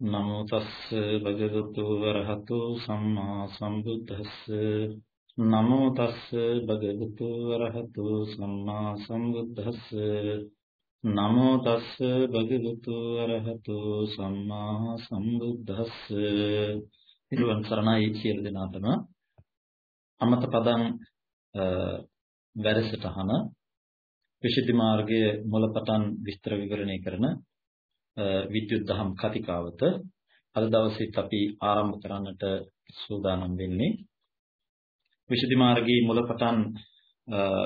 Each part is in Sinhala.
නමෝ තස්ස භගවතු වරහතු සම්මා සම්බුද්දස්ස. නමෝ තස්ස භගවතු වරහතු සම්මා සම්බුද්දස්ස. නමෝ තස්ස භගවතු වරහතු සම්මා සම්බුද්දස්ස. ඊළඟ සරණයි සියලු දෙනාටම අමත පදං වැඩසටහන විශේෂ මාර්ගයේ මුලපටන් විස්තර විවරණය කරන විද්‍යුත් දහම් කතිකාවත අද දවසේත් අපි ආරම්භ කරන්නට සූදානම් වෙන්නේ. විශේෂ මාර්ගයේ මුලපටන්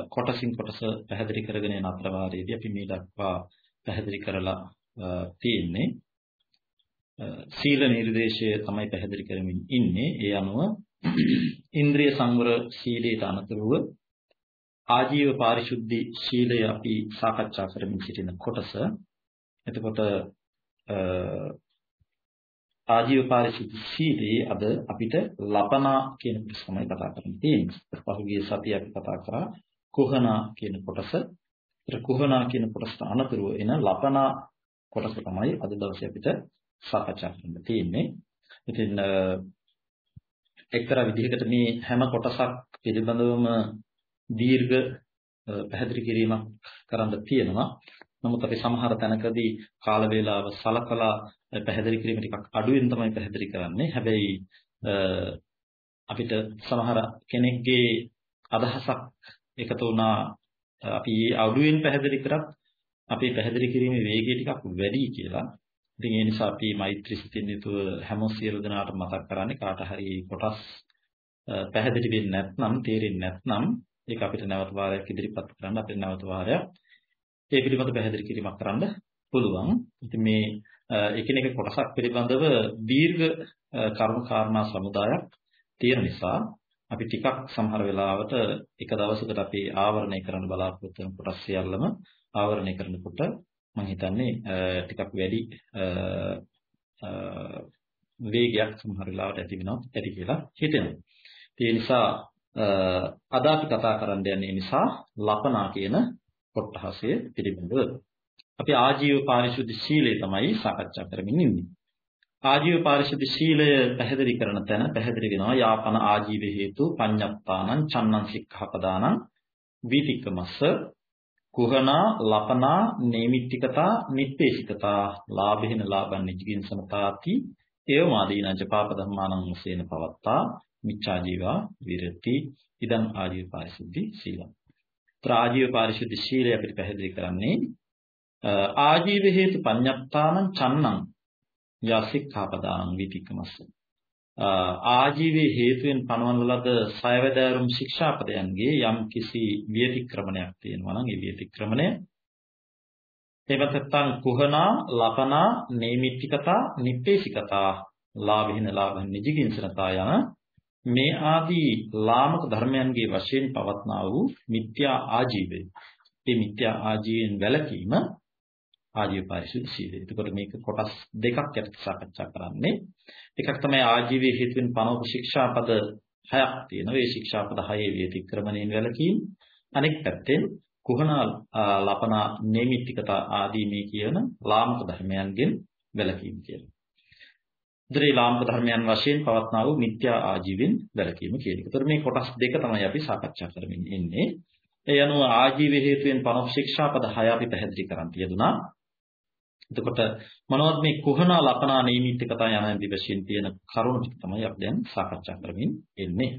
කොටසින් කොටස පැහැදිලි කරගෙන යන අතරවාරයේදී අපි මේ දක්වා පැහැදිලි කරලා තියෙන්නේ. සීල නිර්දේශය තමයි පැහැදිලි කරමින් ඉන්නේ. ඒ අනුව ඉන්ද්‍රිය සංවර සීලයට අනතුරුව ආජීව පාරිශුද්ධි ශීලය අපි සාකච්ඡා කරමින් සිටින කොටස. එතකොට ආජීව පාරිශුද්ධ සීලේ අද අපිට ලපනා කියන කොටස තමයි කතා කරන්න තියෙන්නේ. පහුගිය සතියේ අපි කතා කරා කුහනා කියන කොටස. ඒතර කුහනා කියන කොටසට අනතුරුව එන ලපනා කොටස තමයි අද දවසේ අපිට සාකච්ඡා කරන්න තියෙන්නේ. ඉතින් එක්තරා විදිහකට මේ හැම කොටසක් පිළිබඳවම දීර්ඝ පැහැදිලි කිරීමක් කරන්න තියෙනවා. නමුත් අපි සමහර තැනකදී කාල වේලාව සලකලා පැහැදිලි කිරීම ටිකක් අඩුවෙන් තමයි පැහැදිලි කරන්නේ. හැබැයි අපිට සමහර කෙනෙක්ගේ අදහසක් එකතු වුණා අපි අඩුවෙන් පැහැදිලි කරත් අපේ පැහැදිලි කිරීමේ වේගය ටිකක් වැඩි කියලා. ඉතින් ඒ නිසා අපි මෛත්‍රී සිතින් යුතුව හැම සියලු දෙනාට මතක් කරන්නේ කාට හරි කොටස් පැහැදිලි වෙන්නේ නැත්නම් තේරෙන්නේ නැත්නම් ඒක අපිට නැවත වාරයක් ඉදිරිපත් කරන්න අපිට නැවත වාරයක් ඒ පිළිබඳ පැහැදිලි කිරීමක් කරන්න පුළුවන්. ඉතින් මේ එකිනෙක කොටසක් පිළිබඳව දීර්ඝ කරුණු කාරණා සමුදායක් තියෙන නිසා අපි ටිකක් සමහර වෙලාවට එක දවසකට අපි ආවරණය කරන්න බලාපොරොත්තු වෙන කොටස් සියල්ලම ආවරණය කරනකොට මම හිතන්නේ ටිකක් වැඩි වේගයක් සමහර වෙලාවට ඇති වෙනවා ඇති කියලා හිතෙනවා. ඒ නිසා අද අපි කතා කරන්න යන්නේ නිසා ලපනා කියන කොටහසේ පිළිබඳව. අපි ආජීව පාරිශුද්ධ සීලය තමයි සාකච්ඡා කරමින් ඉන්නේ. ආජීව පාරිශුද්ධ සීලය පැහැදිලි කරන තැන පැහැදිලි වෙනවා යාපන ආජීව හේතු පඤ්ඤප්පානං චන්නං සික්ඛාපදානං වීතික්කමස්ස කුහනා ලපනා නේමිත්තිකතා නිත්තේශිකතා ලාභේන ලාභන් නිජිකින්සනතාති ඒව මාදීන ජපාප ධම්මානං මුසේන පවත්තා මිච්ඡා ජීවා විරති. ඉදං ආජීව පාරිශුද්ධි සීලං. ආජීව පාරිශුද්ධ ශීලය අපිට පැහැදිලි කරන්නේ ආජීව හේතු පඤ්ඤප්තානං චන්නං යසික්ඛාපදානං විතික්කමස්ස. ආජීවයේ හේතුවෙන් පනවන ලද සයවැදෑරුම් ශික්ෂාපදයන්ගේ යම් කිසි විතික්‍රමණයක් තියෙනවා නම් ඒ විතික්‍රමණය එවත් නැත්නම් කුහනා ලපනා නේමිත්තිකතා නිප්පේශිකතා ලාභින ලාභන් නිජිකින්සනතා යන මේ ආදී ලාමක ධර්මයන්ගේ වශයෙන් පවත්නා වූ මිත්‍යා ආජීවය. මේ මිත්‍යා ආජීවයෙන් වැළකීම ආජීව පරිශුද්ධ සීලය. එතකොට මේක කොටස් දෙකක් යටතේ සාකච්ඡා කරන්නේ. එකක් තමයි ආජීවයේ හේතුවෙන් පනවපු ශික්ෂාපද හයක් තියෙනවා. ඒ ශික්ෂාපද හයේ වේතික්‍රමණයෙන් වැළකීම. අනෙක් පැත්තෙන් කුහනා ලපනා නේමිත්තිකතා ආදී මේ කියන ලාමක ධර්මයන්ගෙන් වැළකීම කියලා. ඉදිරි ලාම්ප ධර්මයන් වශයෙන් පවත්නා වූ මිත්‍යා ආජීවෙන් වැළකීම කියන එක. ඒතර මේ කොටස් දෙක තමයි අපි සාකච්ඡා කරමින් ඉන්නේ. ඒ අනුව ආජීව හේතුවෙන් පනව ශික්ෂාපද 6 අපි පැහැදිලි කරන් තියදුනා. එතකොට මොනවද මේ කුහනා ලපනා නීමිතිකතා යන දිවසින් තියෙන කරුණු ටික තමයි අපි දැන් සාකච්ඡා කරමින් ඉන්නේ.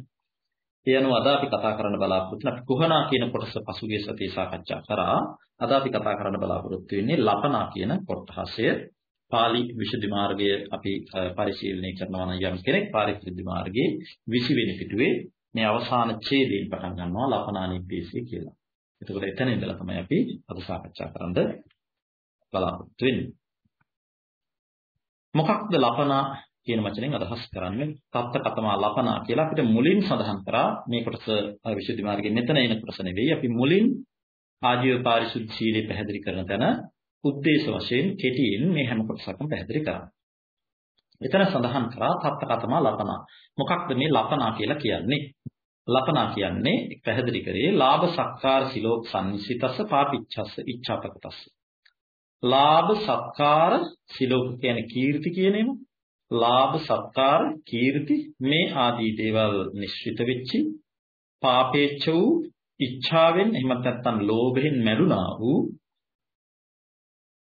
ඒ අනුව අද අපි කතා කරන්න බලාපොරොත්තු වෙන අපි කුහනා කියන කොටස පසුගිය සතියේ සාකච්ඡා කරා. අද අපි කතා කරන්න බලාපොරොත්තු වෙන්නේ ලපනා කියන කොටහසය. පාලි විසුද්ධි මාර්ගය අපි පරිශීලනය කරනවා නම් යම් කෙනෙක් පාලි විසුද්ධි මාර්ගයේ 20 වෙනි පිටුවේ මේ අවසාන ඡේදයෙන් පටන් ගන්නවා ලපනානිප්පේසී කියලා. එතකොට එතන ඉඳලා තමයි අපි අද සාකච්ඡා කරන්න බලාපොරොත්තු වෙන්නේ. මොකක්ද ලපනා කියන වචනෙන් අදහස් කරන්නේ තත්ත කතමා ලපනා කියලා අපිට මුලින් සඳහන් කරා මේ කොටස විසුද්ධි මාර්ගයේ මෙතන එන කොටස නෙවෙයි අපි මුලින් ආජීව පාරිශුද්ධ සීලය පැහැදිලි කරන තැන උද්දේශ වශයෙන් කෙටියෙන් මේ හැම කොටසක්ම පැහැදිලි කරා. එතන සඳහන් කරා තත්ත කතමා ලපනා. මොකක්ද මේ ලපනා කියලා කියන්නේ? ලපනා කියන්නේ පැහැදිලි කරේ ලාභ සක්කාර සිලෝක් සංසිතස්ස පාපිච්ඡස්ස ඉච්ඡාපකතස්ස. ලාභ සත්කාර සිලෝක කියන්නේ කීර්ති කියන ඒවා. ලාභ සත්කාර කීර්ති මේ ආදී දේවල් නිශ්චිත වෙච්චි පාපේච්ඡ වූ ඉච්ඡාවෙන් එහෙමත් නැත්නම් ලෝභයෙන් මැරුණා වූ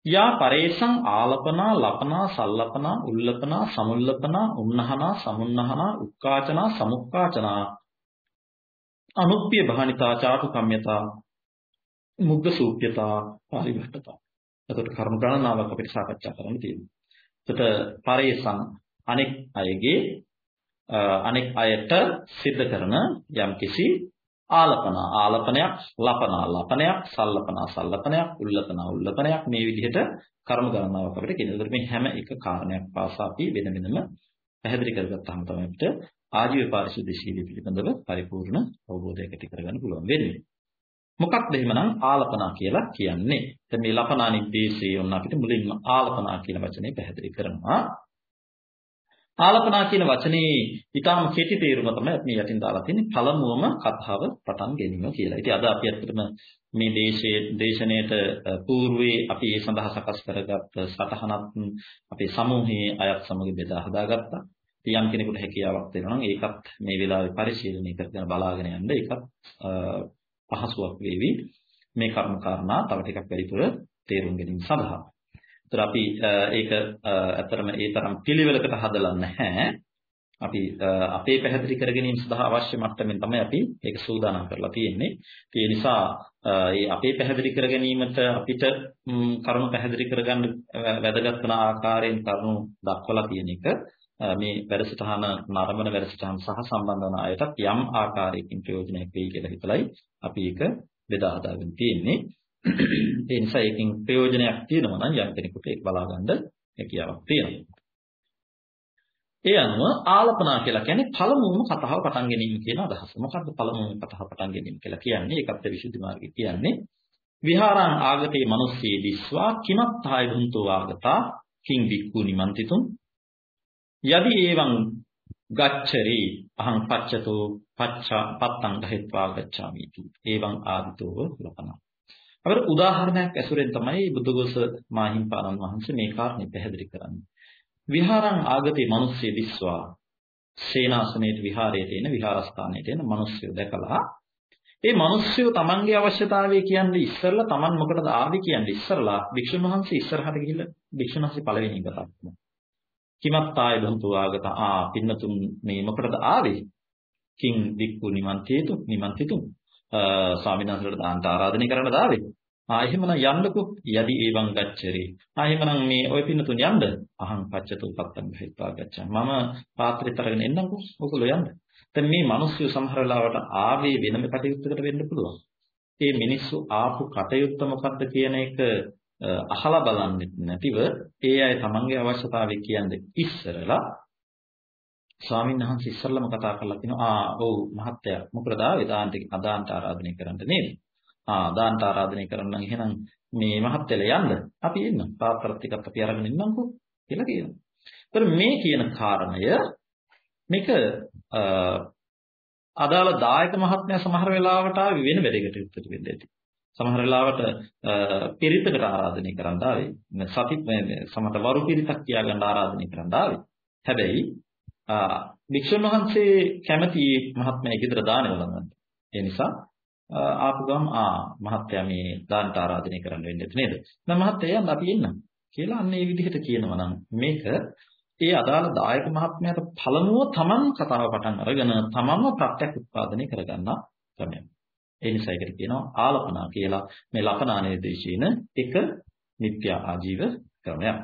යා පරේසං ආලපනා ලපනා සල්ලපනා උල්ලපනා සමුල්ලපනා උන්නහනා සමුන්නහනා උක්කාචනා සමුක්කාචනා අනුප්පිය භානිතා චාටු කම්යතා මුග්ග සූප්‍යතා පරිවර්තතා එතකොට කරුණු ගණනාවක් අපිට සාකච්ඡා කරන්න තියෙනවා. එතකොට පරේසං අනෙක් අයගේ අනෙක් අයට සිද්ධ කරන යම්කිසි ආලපන ආලපනයක් ලපනා ලපනයක් සල්ලපනා සල්ලපනයක් උල්ලපනා උල්ලපනයක් මේ විදිහට කර්ම ගණනාවක් අපිට කියනවා. මේ හැම එක කාරණයක් පාසා අපි වෙන වෙනම පැහැදිලි කරගත්තාම තමයි අපිට ආජීව පාරිශුද්ධශීලී පිළිබඳව පරිපූර්ණ අවබෝධයක් ඇති කරගන්න පුළුවන් වෙන්නේ. මොකක්ද එහෙමනම් ආලපනා කියලා කියන්නේ? දැන් මේ ලපනා නිද්දේශයේ ඔන්න අපිට මුලින්ම ආලපනා කියන වචනේ පැහැදිලි කරනවා. ආලපනා කියන වචනේ ඊටාම කෙටි තේරුම තමයි අපි යටින් දාලා තියෙන්නේ පළමුවම කතාව පටන් ගැනීම කියලා. ඉතින් අද අපි ඇත්තටම මේ දේශයේ දේශනාවට పూర్වයේ අපි ඒ සඳහා සකස් කරගත් සටහනත් අපේ සමූහයේ අයත් සමග බෙදා හදාගත්තා. ඉතින් යම් කෙනෙකුට හැකියාවක් තියෙනවා නම් ඒකත් මේ වෙලාවේ පරිශීලනය කරගෙන බලාගෙන යන්න ඒකත් පහසුවක් වේවි මේ කර්ම කාරණා තව ටිකක් වැඩිපුර තේරුම් ගැනීම සඳහා. ඒතර අපි ඒක ඇත්තටම ඒ තරම් පිළිවෙලකට හදලා නැහැ. අපි අපේ පැහැදිලි කර ගැනීම සඳහා අවශ්‍ය මට්ටමින් තමයි අපි ඒක සූදානම් කරලා තියෙන්නේ. ඒ නිසා මේ අපේ පැහැදිලි කර ගැනීමට අපිට කරුණු පැහැදිලි කරගන්න වැදගත් වන ආකාරයෙන් කරුණු දක්වලා තියෙන එක මේ වැඩසටහන නරඹන වැඩසටහන සහ සම්බන්ධ වන අයටත් යම් ආකාරයකින් ප්‍රයෝජනයක් වෙයි කියලා හිතලයි අපි ඒක බෙදා හදාගෙන තියෙන්නේ. ඒ නිසා ඒකෙන් ප්‍රයෝජනයක් තියෙනවා නම් යම් කෙනෙකුට ඒක බලා ගන්න හැකියාවක් තියෙනවා. ඒ අනුව ආලපනා කියලා කියන්නේ පළමුවම කතාව පටන් ගැනීම කියන අදහස. මොකද්ද පළමුවම කතාව පටන් ගැනීම කියලා කියන්නේ? ඒකත් විසුද්ධි මාර්ගය කියන්නේ විහාරං ආගතේ මිනිස්සී දිස්වා කිමත්තාය දුන්තෝ ආගතා කිං වික්ඛු නිමන්තිතුම් යදි එවං ගච්ඡරි අහං පච්චතෝ පච්චා පත්තං ගහෙත්වා ගච්ඡාමි इति එවං ආදිතෝ ලපන. අපර උදාහරණයක් ඇසුරෙන් තමයි බුදුගොස මාහිම්පාණන් වහන්සේ මේ කාරණේ පැහැදිලි කරන්නේ. විහාරං ආගතේ මිනිස්සෙ විශ්වා සේනාසනයේ විහාරයේ තියෙන විහාරස්ථානයේ තියෙන මිනිස්සු දැකලා ඒ මිනිස්සු තමන්ගේ අවශ්‍යතාවය කියන්නේ ඉස්සරලා තමන් මොකටද ආවේ කියන්නේ? ඉස්සරලා භික්ෂුන් වහන්සේ ඉස්සරහට ගිහිල්ලා භික්ෂුන් වහන්සේ පළවෙනි එක තමයි කිමත් ආය බන්තු ආගත ආ පින්නතුන් මේ මොකටද ආවේ? කිං වික්කු නිමන්තේතු නිමන්තිතු ස්වාමීන් වහන්සේට දාන්ට ආරාධනය කරන්න දාවේ. ආ එහෙමනම් යන්නකෝ යදි ඒවං ගච්ඡරි. ආ එහෙමනම් මේ ඔය පින්නතුන් යන්න. අහං පච්චතු පත්තං හිතා ගච්ඡා. මම පාත්‍රෙත් අරගෙන එන්නම්කෝ. ඔයගොල්ලෝ යන්න. දැන් මේ මිනිස්සු සමහර වෙලාවට ආවේ වෙනම කටයුත්තකට වෙන්න පුළුවන්. ඒ මිනිස්සු ආපු කටයුත්ත මොකද්ද කියන එක අහලා බලන්නේ නැතිව ඒ අය තමන්ගේ අවශ්‍යතාවය කියන්නේ ඉස්සරලා ස්වාමීන් වහන්සේ ඉස්සරලම කතා කරලා තිනවා ආ ඔව් මහත්තයා මොකද ආවේ දාන්ට අදාන්ට ආරාධනය කරන්න නේද ආ දාන්ට ආරාධනය කරන්න නම් එහෙනම් මේ මහත්තයලා යන්න අපි එන්න පාත්‍ර ටිකක් අපි අරගෙන ඉන්නම්කෝ කියලා කියනවා. ඒතර මේ කියන කාරණය මේක අදාළ දායක මහත්මයා සමහර වෙලාවට ආවේ වෙන වැඩකට උත්තර වෙන්න ඇති. සමහර වෙලාවට පිරිතකට ආරාධනය කරන්න ආවේ. සති සමහර වරු පිරිතක් කියා ගන්න ආරාධනය කරන්න ආවේ. හැබැයි භික්ෂුන් වහන්සේ කැමති මහත්මයෙක් විතර දාන වළඳන්න. ඒ නිසා ආපු ගම ආ මහත්මයා මේ දානට ආරාධනය කරන්න වෙන්නේ නේද? නම් මහත්මයා යන්න අපි එන්නම් කියලා අන්න ඒ විදිහට කියනවා නම් මේක ඒ අදාළ දායක මහත්මයාට පළමුව තමන් කතාව පටන් අරගෙන තමන්ව ප්‍රත්‍යක් උත්පාදනය කරගන්න ක්‍රමයක්. ඒ නිසා ඒකට කියනවා ආලපනා කියලා. මේ ලපනා නිර්දේශීන එක නිත්‍ය ආජීව ක්‍රමයක්.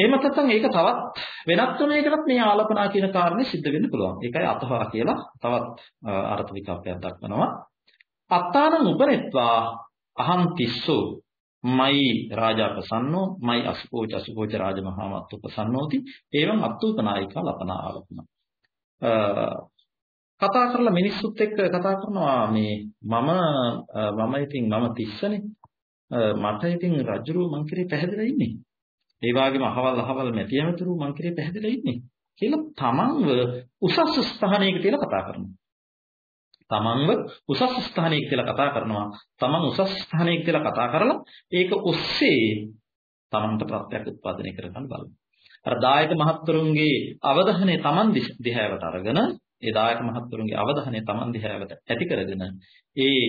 එහෙම නැත්නම් ඒක තවත් වෙනත් ක්‍රමයකටත් මේ ආලපනා කියන කාරණේ සිද්ධ වෙන්න පුළුවන්. ඒකයි අතවා කියලා තවත් අර්ථ විකල්පයක් දක්වනවා. අත්තාන උපනෙත්වා අහං තිස්සෝ මයි රාජා ප්‍රසන්නෝ මයි අසුකෝච අසුකෝච රාජමහාමත්තු ප්‍රසන්නෝති එවං අත්තුපනායිකා ලපනා ආලපනා කතා කරලා මිනිස්සුත් එක්ක කතා කරනවා මේ මම මම ඉතින් මම තිස්සනේ මට ඉතින් රජුරු මං කිරේ පැහැදිලා ඉන්නේ ඒ වගේම අහවල් අහවල් මැතියමතුරු මං කිරේ පැහැදිලා ඉන්නේ කියලා තමන්ව උසස් ස්ථානයක තියලා කතා කරනවා තමන්ව උසස් ස්ථානයක කියලා කතා කරනවා. තමන් උසස් ස්ථානයක කියලා කතා කරලා ඒක ඔස්සේ තමන්ට ප්‍රත්‍යක් උත්පාදනය කරගන්න බලනවා. අර දායක මහත්තුරුන්ගේ අවධානය තමන් දිහාවට අරගෙන ඒ දායක මහත්තුරුන්ගේ අවධානය තමන් දිහාවට ඇති කරගෙන ඒ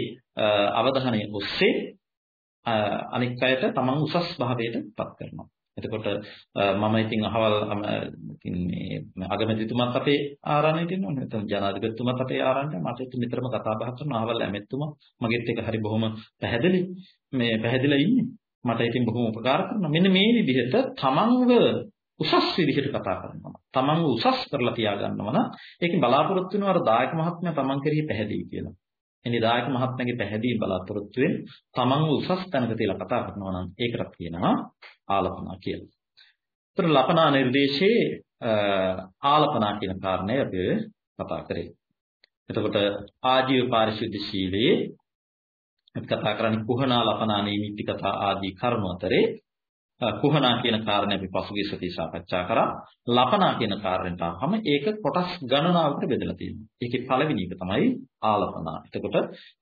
අවධානය ඔස්සේ අනික් අයට තමන් උසස් භාවයට පත් කරනවා. එතකොට මම ඉතින් අහවල් ඉතින් මේ අගමැතිතුමත් අපේ ආරණ්‍යයට ඉන්නවා නැත්නම් ජනාධිපතිතුමත් අපේ ආරණ්‍යයට මට ඉතින් නිතරම කතා බහ කරනවා. අහවල් ඇමැතිතුමා මගෙත් එක හරි බොහොම පැහැදිලි. මේ පැහැදිලා ඉන්නේ. මට ඉතින් බොහොම උපකාර කරනවා. මෙන්න මේ විදිහට තමන්ව උසස් විදිහට කතා කරනවා. තමන්ව උසස් කරලා තියා ගන්නවා නම් ඒකෙන් බලාපොරොත්තු වෙනවා අර දායක මහත්මයා තමන් කෙරෙහි පැහැදිලි කියලා. එනි දායක මහත්මයාගේ පැහැදිලි බලාපොරොත්තු වෙන තමන්ව උසස් තැනක තියලා කතා කරනවා නම් ඒකට කියනවා ආලපනා කියලා. ඒතර ලපනා නිර්දේශයේ ආලපනා කියන කාරණය අපි කතා කරේ. එතකොට ආජීව පාරිශුද්ධ ශීලයේ අපි කතා කරන්නේ කුහනා ලපනා නීමිති කතා ආදී කරුණු අතරේ කුහනා කියන කාරණේ අපි පසුගිය සතියේ සාකච්ඡා කරා. ලපනා කියන කාරණයට ආවම ඒක කොටස් ගණනාවකට බෙදලා තියෙනවා. ඒකේ පළවෙනි එක තමයි ආලපනා. එතකොට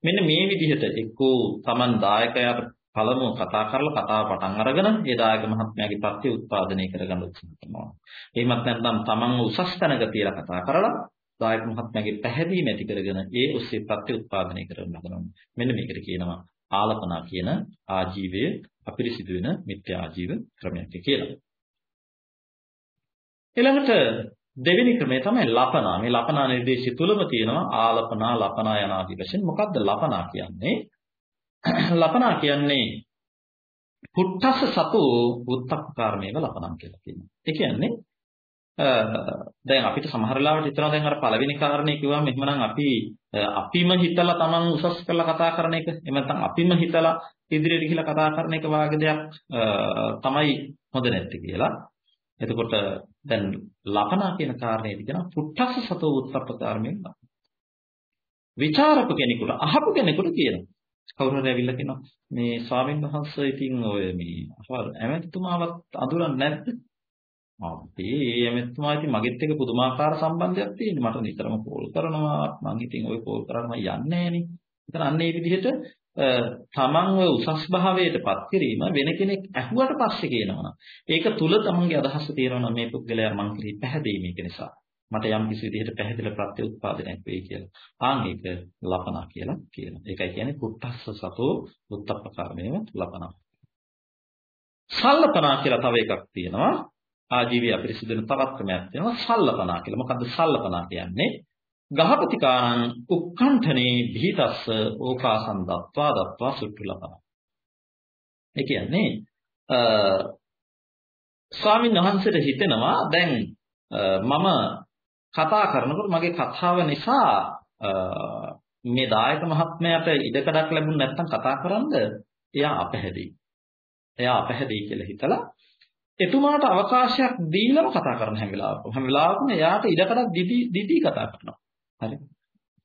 මෙන්න මේ විදිහට එක්කෝ Taman දායකයාට පළමුව කතා කරලා කතාව පටන් අරගෙන ඒ දායක මහත්මයාගේ ප්‍රත්‍ය උත්පාදනය කරගන්න උත්සාහ කරනවා. එහෙමත් නැත්නම් Taman උසස් තැනක තියලා කතා කරලා දායක මහත්මයාගේ පැහැදීම ඇති කරගෙන ඒ ඔස්සේ ප්‍රත්‍ය උත්පාදනය කරන්න හදනවා. මෙන්න මේකට කියනවා ආලපනා කියන ආජීවයේ අපිරිසිදු වෙන මිත්‍යා ආජීව ක්‍රමයක් කියලා. ඊළඟට දෙවෙනි ක්‍රමය තමයි ලපනා. මේ ලපනා නිර්දේශය තුලම තියෙනවා ආලපනා, ලපනා යන ආදී වශයෙන්. මොකක්ද ලපනා කියන්නේ? ලපනා කියන්නේ පුත්තස්ස සතු උත්තප්පකාරමේව ලපනම් කියලා කියනවා. ඒ කියන්නේ දැන් අපිට සමහර වෙලාවට හිතනවා දැන් අර පළවෙනි කාරණේ කිව්වම එහෙමනම් අපි අපිම හිතලා Taman උසස් කරලා කතා කරන එක එහෙම නැත්නම් අපිම හිතලා ඉදිරියට ගිහිලා කතා කරන එක වාගේ දෙයක් තමයි හොඳ නැත්තේ කියලා. එතකොට දැන් ලපනා කියන කාරණේදී කියන පුත්තස්ස සතෝ උත්ප්පකාරමෙන් විචාරක කෙනෙකුට අහපු කෙනෙකුට කියනවා. කවුරු හරි ඇවිල්ලා කියනවා මේ ස්වාමීන් වහන්සේ ඉතින් ඔය මේ ඇමතිතුමාවත් අඳුරන්නේ නැද්ද? අපි ඒ ඇමතිතුමා ඉතින් මගෙත් එක්ක පුදුමාකාර සම්බන්ධයක් තියෙනවා. මට නිතරම කෝල් කරනවා. මං ඉතින් ওই කෝල් කරාම යන්නේ නැහනේ. ඉතින් අන්න ඒ විදිහට තමන්ව උසස් භාවයටපත් කිරීම වෙන කෙනෙක් ඇහුවට පස්සේ කියනවා. ඒක තුල තමන්ගේ අදහස තියෙනවා මේ පුද්ගලයා මං කිරි පැහැදිලි මේක නිසා. මට යම් කිසි විදිහට පැහැදිලි ප්‍රත්‍ය උත්පාදනයක් වෙයි කියලා. ආන් ඒක ලපනා කියලා කියනවා. ඒකයි කියන්නේ කුට්ටස්ස සතෝ උත්තප්පකාරණේව ලපනා. සල්ලපනා කියලා තව එකක් තියෙනවා. ආජීවී අපිරිසිදුන තවත් ක්‍රමයක් තියෙනවා සල්ලපනා කියලා. මොකද්ද සල්ලපනා කියන්නේ? ගහපතිකානං උක්කණ්ඨනේ භීතස්ස ඕකාසං දත්වා දත්වා සුට්ටුලපන. ඒ කියන්නේ ස්වාමීන් වහන්සේට හිතෙනවා දැන් මම කතා කරනකොට මගේ කතාව නිසා මේ දායක මහත්මයාට ඉඩකඩක් ලැබුණ නැත්නම් කතා කරන්ද එයා අපහැදී. එයා අපහැදී කියලා හිතලා එතුමාට අවකාශයක් දීලම කතා කරන හැම වෙලාවකම හැම වෙලාවකම එයාට ඉඩකඩක් දිදි දිදි කතා කරනවා. හරි.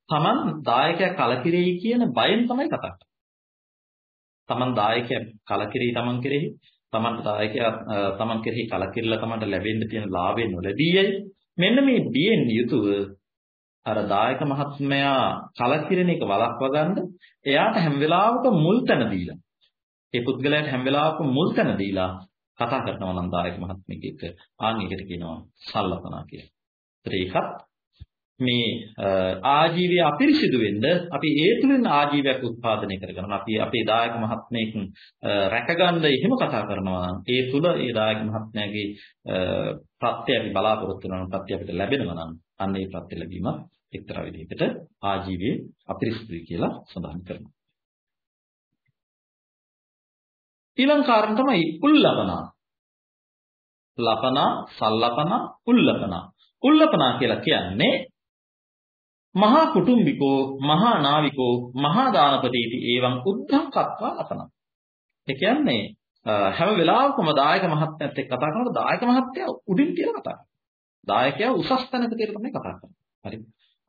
Taman දායකයා කලකිරෙයි කියන බයෙන් තමයි කතා කරන්නේ. Taman දායකයා කලකිරෙයි Taman කෙරෙහි Taman දායකයා Taman කෙරෙහි කලකිරලා Tamanට ලැබෙන්න තියෙන ලාභය නොලැබීයයි. මෙන්න මේ බියෙන් යුතුව අර දායක මහත්මයා කලකිරෙන එක වළක්වා ගන්න එයාට හැම වෙලාවකම මුල් තැන දීලා ඒ පුද්ගලයාට හැම වෙලාවකම මුල් තැන දීලා කතා කරනවා නම් දායක මහත්මයෙක් එක්ක ආන් එකට කියනවා සල්ලපනා කියලා. ඒකත් මේ ආජීවය අපිරිසිදු වෙන්න අපි ඒ තුලින් ආජීවයක් උත්පාදනය කරගන්න. අපි අපේ දායක මහත්මයෙක් රැකගන්න එහෙම කතා කරනවා නම් ඒ තුල ඒ දායක මහත්මයාගේ ප්‍රත්‍ය අපි බලාපොරොත්තු වෙනවා ප්‍රත්‍ය අපිට ලැබෙනවා නම් අන්න ඒ ප්‍රත්‍ය ලැබීම එක්තරා විදිහකට ආජීවයේ අපිරිසිදුයි කියලා සඳහන් කරනවා. ඊළඟ කාරණා තමයි උල්ලපනා. ලපනා, සල්ලපනා, උල්ලපනා. උල්ලපනා කියලා කියන්නේ මහා කුටුම්බිකෝ මහා නාවිකෝ මහා දානපතිටි එවං උද්ධං කත්වා අපනං ඒ කියන්නේ හැම වෙලාවකම දායක මහත්මයාත් එක්ක කතා කරනකොට දායක මහත්මයා උඩින් කියලා කතා කරනවා. දායකයා උසස් තැනක කියලා තමයි කතා කරන්නේ. හරි.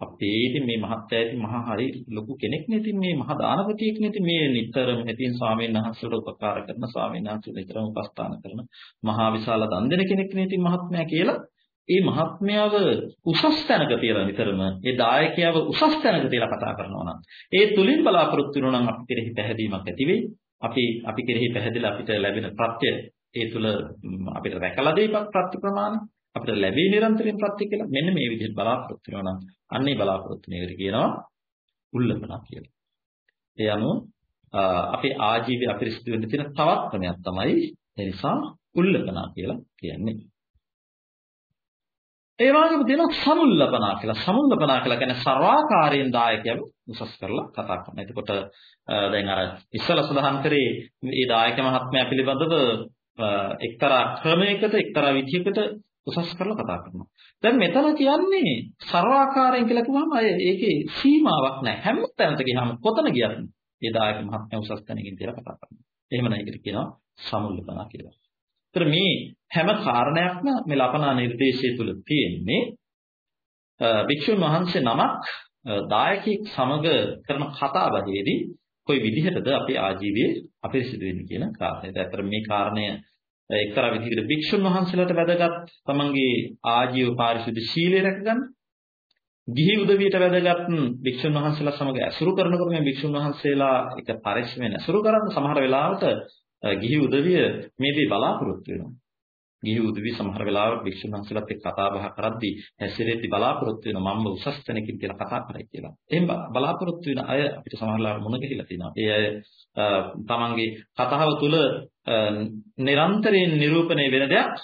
අපේ ඉතින් මේ මහත්මයා ඉතින් මහා හරි ලොකු කෙනෙක් නේ ඉතින් මේ මහා දානපතියෙක් නේ ඉතින් මේ නිතරම ඉතින් ස්වාමීන් වහන්සේට උපකාර කරන ස්වාමීන් වහන්සේට නිතරම උපස්ථාන කරන මහා විශාල දන් දෙන කෙනෙක් නේ ඉතින් මහත්මයා කියලා ඒ මහත්මයාව උසස් තැනක තියලා නිතරම ඒ දායකයව උසස් තැනක තියලා කතා කරනවා නම් ඒ තුලින් බලාපොරොත්තු වෙනවා නම් අපි කෙරෙහි පැහැදීමක් ඇති වෙයි. අපි අපි කෙරෙහි පැහැදිලා අපිට ලැබෙන ප්‍රත්‍ය ඒ තුල අපිට රැකලා දෙයි ප්‍රත්‍ය ප්‍රමාණය අපිට ලැබී නිරන්තරයෙන් ප්‍රත්‍ය කියලා මෙන්න මේ විදිහට බලාපොරොත්තු වෙනවා නම් අන්නේ බලාපොරොත්තු මේකට කියනවා උල්ලපනා කියලා. ඒ අනුව අපේ ආජීවය අපිරිසිදු වෙන්න තියෙන තවත් ක්‍රමයක් තමයි ඒ නිසා උල්ලපනා කියලා කියන්නේ. ඒ වගේම තියෙනවා සමුල්ලපනා කියලා. සමුල්ලපනා කියලා කියන්නේ සර්වාකාරයෙන් දායකයව උසස් කරලා කතා කරනවා. එතකොට දැන් අර ඉස්සලා සඳහන් කරේ මේ දායක මහත්මයා පිළිබඳව එක්තරා ක්‍රමයකට එක්තරා විදියකට උසස් කරලා කතා කරනවා. දැන් මෙතන කියන්නේ සර්වාකාරයෙන් කියලා කිව්වම අය ඒකේ සීමාවක් නැහැ. හැම තැනට ගියාම කොතන ගියත් ඒ දායක මහත්මයා උසස් තැනකින් කියලා කතා කරනවා. එහෙම නැහැ කියනවා සමුල්ලපනා කියලා. ඒතර මේ හැම කාරණයක්ම මේ ලපනා නිර්දේශය තුල තියෙන්නේ භික්ෂුන් වහන්සේ නමක් දායකයෙක් සමග කරන කතා බහේදී කොයි විදිහටද අපේ ආජීවයේ අපිරිසිදු වෙන්නේ කියන කාරණය. ඒතර මේ කාරණය එක්තරා විදිහකට භික්ෂුන් වහන්සේලාට වැදගත් තමන්ගේ ආජීව පාරිශුද්ධ ශීලය රැකගන්න. ගිහි උදවියට වැදගත් භික්ෂුන් වහන්සේලා සමග ඇසුරු කරනකොට මේ භික්ෂුන් වහන්සේලා එක පරිශ්‍රමයෙන් ඇසුරු කරන්න සමහර වෙලාවට ගිහි උදවිය මේ දේ බලාපොරොත්තු වෙනවා. ගිහි උදවිය සමහර වෙලාවට භික්ෂුන් වහන්සේලාත් එක්ක කතා බහ කරද්දී හැසිරෙද්දී බලාපොරොත්තු වෙනවා මම උසස් තැනකින් කියලා කතා කරයි කියලා. එහෙම බලාපොරොත්තු වෙන අය අපිට සමහර වෙලාවට මුණ ගැහිලා තියෙනවා. ඒ අය තමන්ගේ කතාව තුළ නිරන්තරයෙන් නිරූපණය වෙන දෙයක්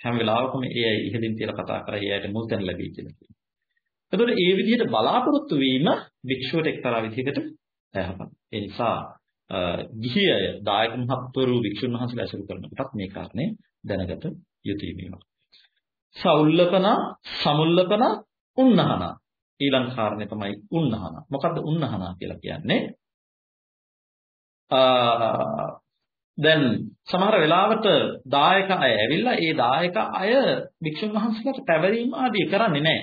හැම වෙලාවකම ඒ අය ඉහළින් තියලා කතා කරලා ඒ අයට මුල් තැන ලැබී කියලා කියනවා. එතකොට ඒ විදිහට බලාපොරොත්තු වීම භික්ෂුවට එක්තරා විදිහකට යහපත්. ඒ නිසා ගිහි අය දායක මහත්වරු භික්ෂුන් වහන්සේලා ඇසුරු කරනකොටත් මේ කාරණේ දැනගත යුතුයි මේවා. සෞල්ලපන, සමුල්ලපන, උන්නහන. ඊළඟ කාරණේ තමයි උන්නහන. මොකද්ද උන්නහන කියලා කියන්නේ? දැන් සමහර වෙලාවට දායක අය ඇවිල්ලා ඒ දායක අය භික්ෂුන් වහන්සේලාට පැවරීම ආදී කරන්නේ නැහැ.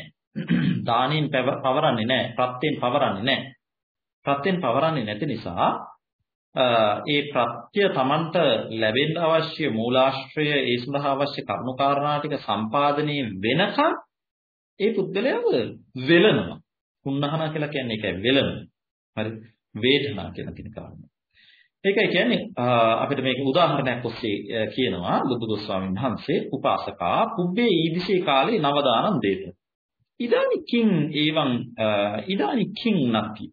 දානෙන් පවරන්නේ නැහැ. ප්‍රත්‍යෙන් පවරන්නේ නැහැ. ප්‍රත්‍යෙන් පවරන්නේ නැති නිසා ඒ ප්‍රත්‍ය Tamanට ලැබෙන්න අවශ්‍ය මූලාශ්‍රය ඒ සඳහා අවශ්‍ය කර්මකාරණා ටික සම්පාදනයේ වෙනකම් ඒ පුද්ගලයාව වෙලනවා. කුන්නහනා කියලා කියන්නේ ඒකයි වෙලන. හරි. වේදනා කියලා කියන කාරණා. ඒකයි කියන්නේ අපිට මේක උදාහරණයක් ඔස්සේ කියනවා බුදු ස්වාමීන් වහන්සේ උපාසකා පුබ්බේ ඊදිසේ කාලේ නවදානම් දේත. ඉදානිකින් එවං ඉදානිකින් නැති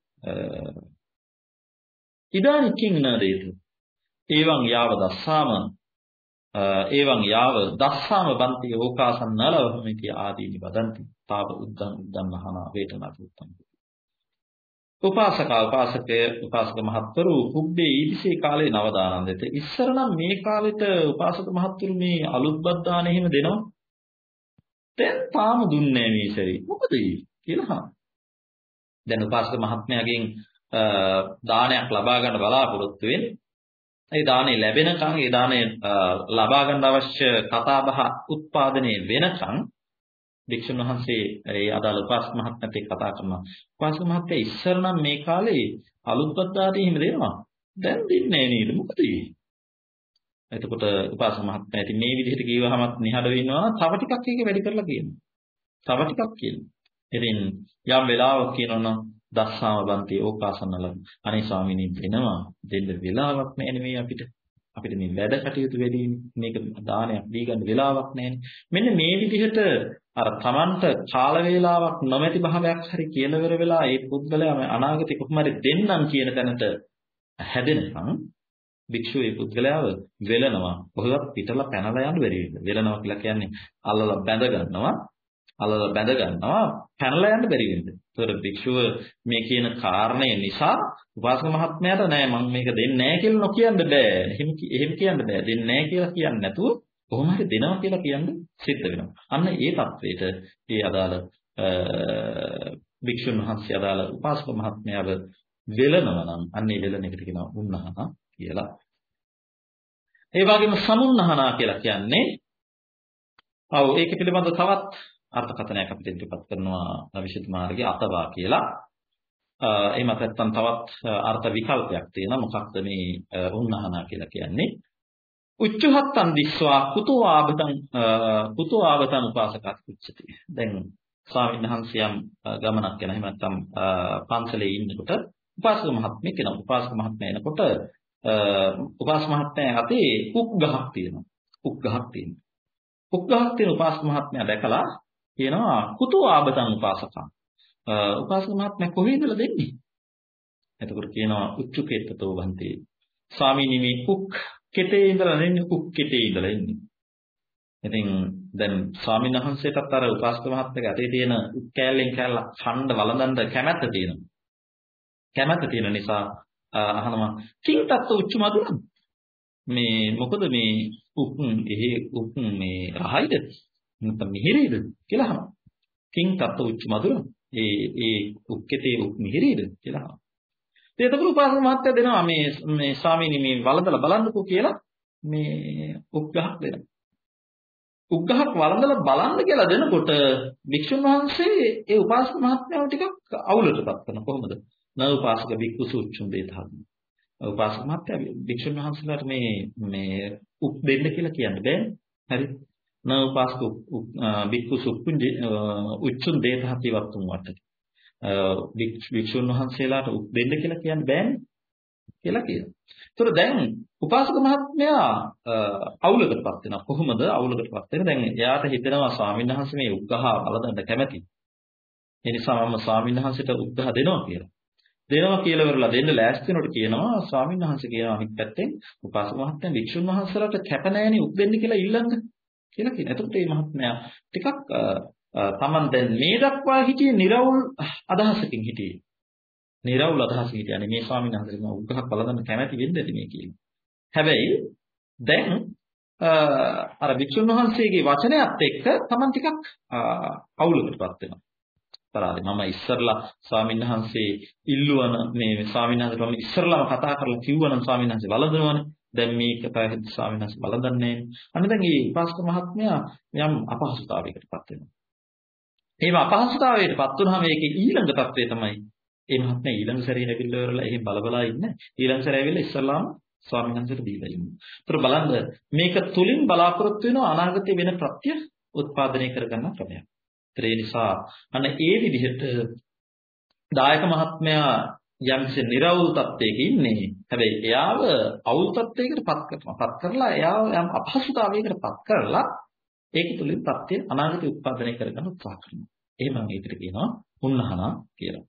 ඉදානිකින් නදේත. එවං යාව දස්සාම එවං යාව දස්සාම බන්ති ඕකාසන් නලවමිති ආදීනි වදන්ති. තාව උද්දන් උද්දන් මහනා වේතනා උත්තම. උපාසකා උපාසකයේ උපාසක මහත්වරු හුබ්බේ ඊදිසේ කාලේ නවදානන්දෙත ඉස්සර නම් මේ කාලෙට උපාසක මහත්වරු මේ අලුත්බත් දාන එහෙම දෙනවා දැන් තාම දුන්නේ මේ සැරේ මොකද කියලා දැන් උපාසක මහත්මයාගෙන් දානයක් ලබා ගන්න බලාපොරොත්තු වෙන්නේ ඒ දානේ ලැබෙනකන් ඒ දානේ ලබා ගන්න අවශ්‍ය කතාබහ උත්පාදනය වෙනකන් භික්ෂුන් වහන්සේ ඒ අදාළ උපාසක මහත්මයාත් එක්ක කතා කරනවා. උපාසක මහත්තයා ඉස්සර නම් මේ කාලේ අලුත්පත් ආදී එහෙම දෙනවා. දැන් දෙන්නේ නේද? මොකද එතකොට උපාසක මහත්මයා ඉතින් මේ විදිහට කියවහමත් නිහඬ වෙනවා තව ටිකක් ඒක වැඩි කරලා කියනවා. තව ටිකක් කියනවා. ඉතින් යම් වෙලාවක කියනවනම් දස්සාම බන්ති ඕකාසනල අනේ ස්වාමීනි වෙනවා. දෙන්න වෙලාවක් නැහැ නෙමෙයි අපිට. අපිට මේ වැඩ කටයුතු වැඩි මේක දානයක් දී ගන්න වෙලාවක් නැහැ මෙන්න මේ විදිහට අර Tamanට කාල වේලාවක් නොමැති භාවයක් හරි කියනවර වෙලා ඒ පුද්ගලයා අනාගතේ කොහොම හරි දෙන්නම් කියන තැනට හැදෙනකම් භික්ෂුව ඒ පුද්ගලයාව වෙලනවා. කොහොමද පිටලා පැනලා යන්න බැරි වෙන්නේ වෙලනවා කියලා කියන්නේ අල්ලලා බැඳ ගන්නවා. අල්ලලා බැඳ ගන්නවා. පැනලා යන්න බැරි වෙන්නේ තොර භික්ෂුව මේ කියන කාරණය නිසා උපාසක මහත්මයාට නෑ මම මේක දෙන්නේ නෑ කියලා නොකියන්න බෑ. එහෙම එහෙම කියන්න බෑ. දෙන්නේ නෑ කියලා කියන්නේ නැතුව කොහොම හරි දෙනවා කියලා කියන්න සිද්ධ වෙනවා. අන්න ඒ தത്വෙට ඒ අදාළ භික්ෂුන් වහන්සේ අදාළ උපාසක මහත්මයාව වෙලනවා නම් අන්න ඒ වෙලන එකට කියනවා උන්නහනා කියලා. ඒ වගේම සමුන්නහනා කියලා කියන්නේ ඔව් ඒක පිළිබඳව තවත් අර්ථකථනයක් අපිට ඉදිරිපත් කරනවා විශේෂ මාර්ගයේ අතවා කියලා. එහෙම නැත්නම් තවත් අර්ථ විකල්පයක් තියෙනවා. මොකක්ද මේ උන්නහනා කියලා කියන්නේ? උච්චහත්තන් දිස්වා කුතෝ ආබතං කුතෝ ආබතං උපාසකත් උච්චති. දැන් ස්වාමීන් වහන්සේ යම් ගමනක් යන එහෙම නැත්නම් පන්සලේ ඉන්නකොට උපාසක මහත්මයෙක් එනවා. උපාසක මහත්මයා එනකොට උපාසක මහත්මයා අතේ කුක් ගහක් තියෙනවා. කුක් ගහක් තියෙනවා. කුක් ගහක් තියෙන උපාසක මහත්මයා දැකලා කියනවා කුතෝ ආබතං උපාසකං. උපාසක මහත්මයා කොහේ ඉඳලා දෙන්නේ? එතකොට කියනවා උච්චුකේතතෝ වන්තේ. ස්වාමීනි මේ කුක් කෙටේ ඉඳලා නෙන්නේ කුක් කෙටේ ඉඳලා ඉන්නේ. ඉතින් දැන් ස්වාමීන් වහන්සේටත් අර උපාසක මහත්මයාගේ අතේ තියෙන කෑල්ලෙන් කෑල්ල ඛණ්ඩ වළඳන්න කැමැත්ත තියෙනවා. කැමැත්ත තියෙන නිසා අහනවා කිං තත්ත උච්ච මදුරම් මේ මොකද මේ උක් එහි උක් මේ රහයිද නැත්නම් මිහිරිද කියලා අහනවා. කිං තත්ත උච්ච මදුරම් ඒ ඒ උක්කේ උක් මිහිරිද කියලා අහනවා. එතකොට උපාසක මහත්තයා දෙනවා මේ මේ ස්වාමීනි මේ වළඳලා බලන්නකෝ කියලා මේ උග්ගහක් දෙනවා. උග්ගහක් වළඳලා බලන්න කියලා දෙනකොට වික්ෂුන් වහන්සේ ඒ උපාසක මහත්මයාව ටිකක් අවුලටපත් කරන කොහොමද? න උපාසක බික්කු සූච්චුම් වේතහම්. උපාසක මහත්මයා වික්ෂුන් වහන්සේලාට මේ මේ උක් දෙන්න කියලා කියන්න බෑ. හරි. න උපාසක බික්කු සුක්කුන් උච්චුම් දේතහති වත්තුම් වට්ටි. වික්ෂුන් වහන්සේලාට දෙන්න කියලා කියන්න බෑනේ කියලා කියනවා. ඒතර දැන් උපාසක මහත්මයා අවුලකටපත් වෙනවා. කොහොමද අවුලකටපත් වෙන්නේ? දැන් එයාට හිතෙනවා ස්වාමීන් වහන්සේ මේ උග්ඝහ බලදන්න කැමැති. ඒ නිසා මම ස්වාමීන් වහන්සේට උග්ඝහ දෙනවා කියලා. දෙනවා කියලා වරලා දෙන්න ලෑස්ති වෙනකොට කියනවා ස්වාමීන් වහන්සේ කියනවා අනිත් පැත්තෙන් උපාසක මහත්මයා වික්ෂුන් වහන්සේලාට කැප නැහෙනි උක් දෙන්න කියලා ඊළඟ කියලා කියනවා. එතකොට මේ මහත්මයා ටිකක් තමන් දැන් මේ දක්වා හිටියේ निराවුල් අදහසකින් හිටියේ. නිරවුල් අදහස හිටියනේ මේ ස්වාමීන් වහන්සේ මම උග්ඝහක් බලන්න කැමැති වෙන්න ඇති මේ කියන්නේ. හැබැයි දැන් අර වික්ෂුන් වහන්සේගේ වචනයත් එක්ක Taman ටිකක් අවුලකටපත් වෙනවා. පරාදේ මම ඉස්සරලා ස්වාමීන් වහන්සේ ඉල්ලුවන මේ ස්වාමීන් වහන්සේට මම ඉස්සරලාම කතා කරලා කිව්වනම් ස්වාමීන් වහන්සේ වළඳනවනේ. දැන් මේක පැහැදිලි ස්වාමීන් වහන්සේ වළඳන්නේ නැහැ. අන්න දැන් මේ උපාසක මහත්මයා යම් අපහසුතාවයකටපත් වෙනවා. එහෙම අපහසුතාවයකටපත් වුනහම ඒකේ ඊළඟ தත්වය තමයි ඒ මහත්මයා ඊළඟ සැරේ නැගිටලා ඉවරලා එහෙම බලබලා ඉන්න ඊළඟ සැරේ ඇවිල්ලා ඉස්සල්ලාම ස්වාමීන් වහන්සේට දීලා ඉන්නවා. ඒතර බලන්න මේක තුලින් බලාපොරොත්තු වෙන අනාගතයේ වෙන ප්‍රත්‍ය උත්පාදනය කරගන්න ක්‍රමයක්. ඒතර ඒ නිසා අන්න ඒ විදිහට දායක මහත්මයා යම්කිසි නිර්වුල් තත්ත්වයක ඉන්නේ. හැබැයි එයාව අවුල් තත්ත්වයකට පත් කරනවා. පත් කරලා එයාව යම් අපහසුතාවයකට පත් කරලා ඒක තුලින් ප්‍රත්‍ය අනාගතය උත්පාදනය කරගන්න උත්සාහ කරනවා. එහෙම මේකට කියනවා උන්නහනා කියලා.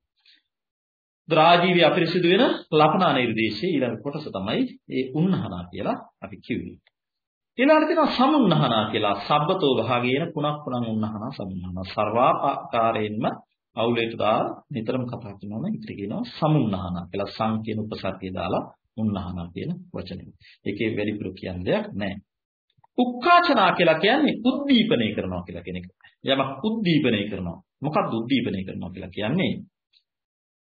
රාජීවි අපිරිසිදු වෙන ලපනා නිර්දේශයේ ඊළඟ කොටස තමයි ඒ උන්නහනා කියලා අපි කිව්වේ. ඊළඟට තියෙනවා සමුන්නහනා කියලා සබ්බතෝ භාගේන පුනක් පුනං උන්නහනා සමුන්නහනා සර්වාකාරයෙන්ම අවුලේට දාලා නිතරම කතා කරනවා ඉතින් කියනවා සමුන්නහනා කියලා සං කියන උපසර්ගය දාලා උන්නහනා කියන වචනේ. ඒකේ වැඩිපුර කියන්න දෙයක් නැහැ. උක්කාචනා කියලා කියන්නේ උද්දීපනය කරනවා කියලා කියන එක. යමක් උද්දීපනය කරනවා. මොකක්ද උද්දීපනය කරනවා කියලා කියන්නේ?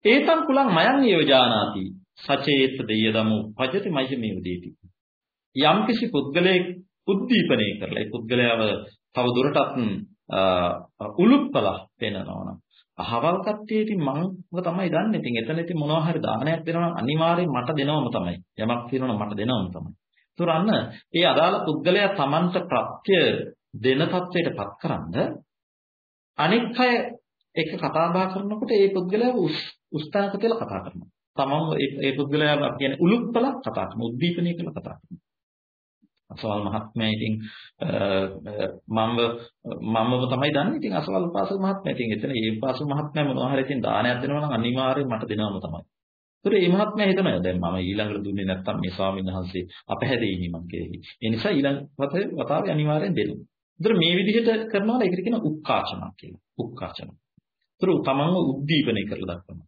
ඒතං කුලං මයං ඒව ජානාති සචේත දෙයදමු පජති මයිජ මේ උදේති යම් කිසි පුද්ගලයෙක් උද්දීපනය කරලා ඒ පුද්ගලයාව තව දුරටත් උලුප්පලා පෙන්නනවා නම් අහවල් කට්ටිය ඉතින් මම තමයි දන්නේ. ඉතින් එතන ඉතින් මොනවා හරි දානයක් දෙනවා අනිවාර්යෙන් මට දෙනවම තමයි. යමක් කියනවා මට දෙනවම තමයි. ඒතර අන්න ඒ අදාළ පුද්ගලයා Tamanta ප්‍රත්‍ය දෙන තත්වයටපත් කරන්ද අනික් අය එක කතා බහ කරනකොට ඒ පුද්ගලයා උස්තාක කියලා කතා කරනවා. තමන්ව ඒ පුද්ගලයා කියන්නේ උලුප්පල කතා කරනවා. උද්දීපනය කියලා කතා කරනවා. අසවල් මහත්මයා ඉතින් මමව මමව තමයි දන්නේ. ඉතින් අසවල් පාසල් මහත්මයා ඉතින් එතන ඒ පාසල් මහත්මයා මොනවා හරි ඉතින් දානයක් දෙනවා නම් අනිවාර්යයෙන් මට දෙනවම තමයි. ඒතර මේ මහත්මයා හිතනවා දැන් මම ඊළඟට දුන්නේ නැත්තම් මේ ස්වාමීන් වහන්සේ අපහැදෙන්නේ මං කෙරෙහි. ඒ නිසා ඊළඟ වතාවේ අනිවාර්යෙන් දෙනවා. ඒතර මේ විදිහට කරනවා ඒකට කියන උක්කාචන කියලා. උක්කාචන. ඒතර තමන්ව උද්දීපනය කරලා දක්වනවා.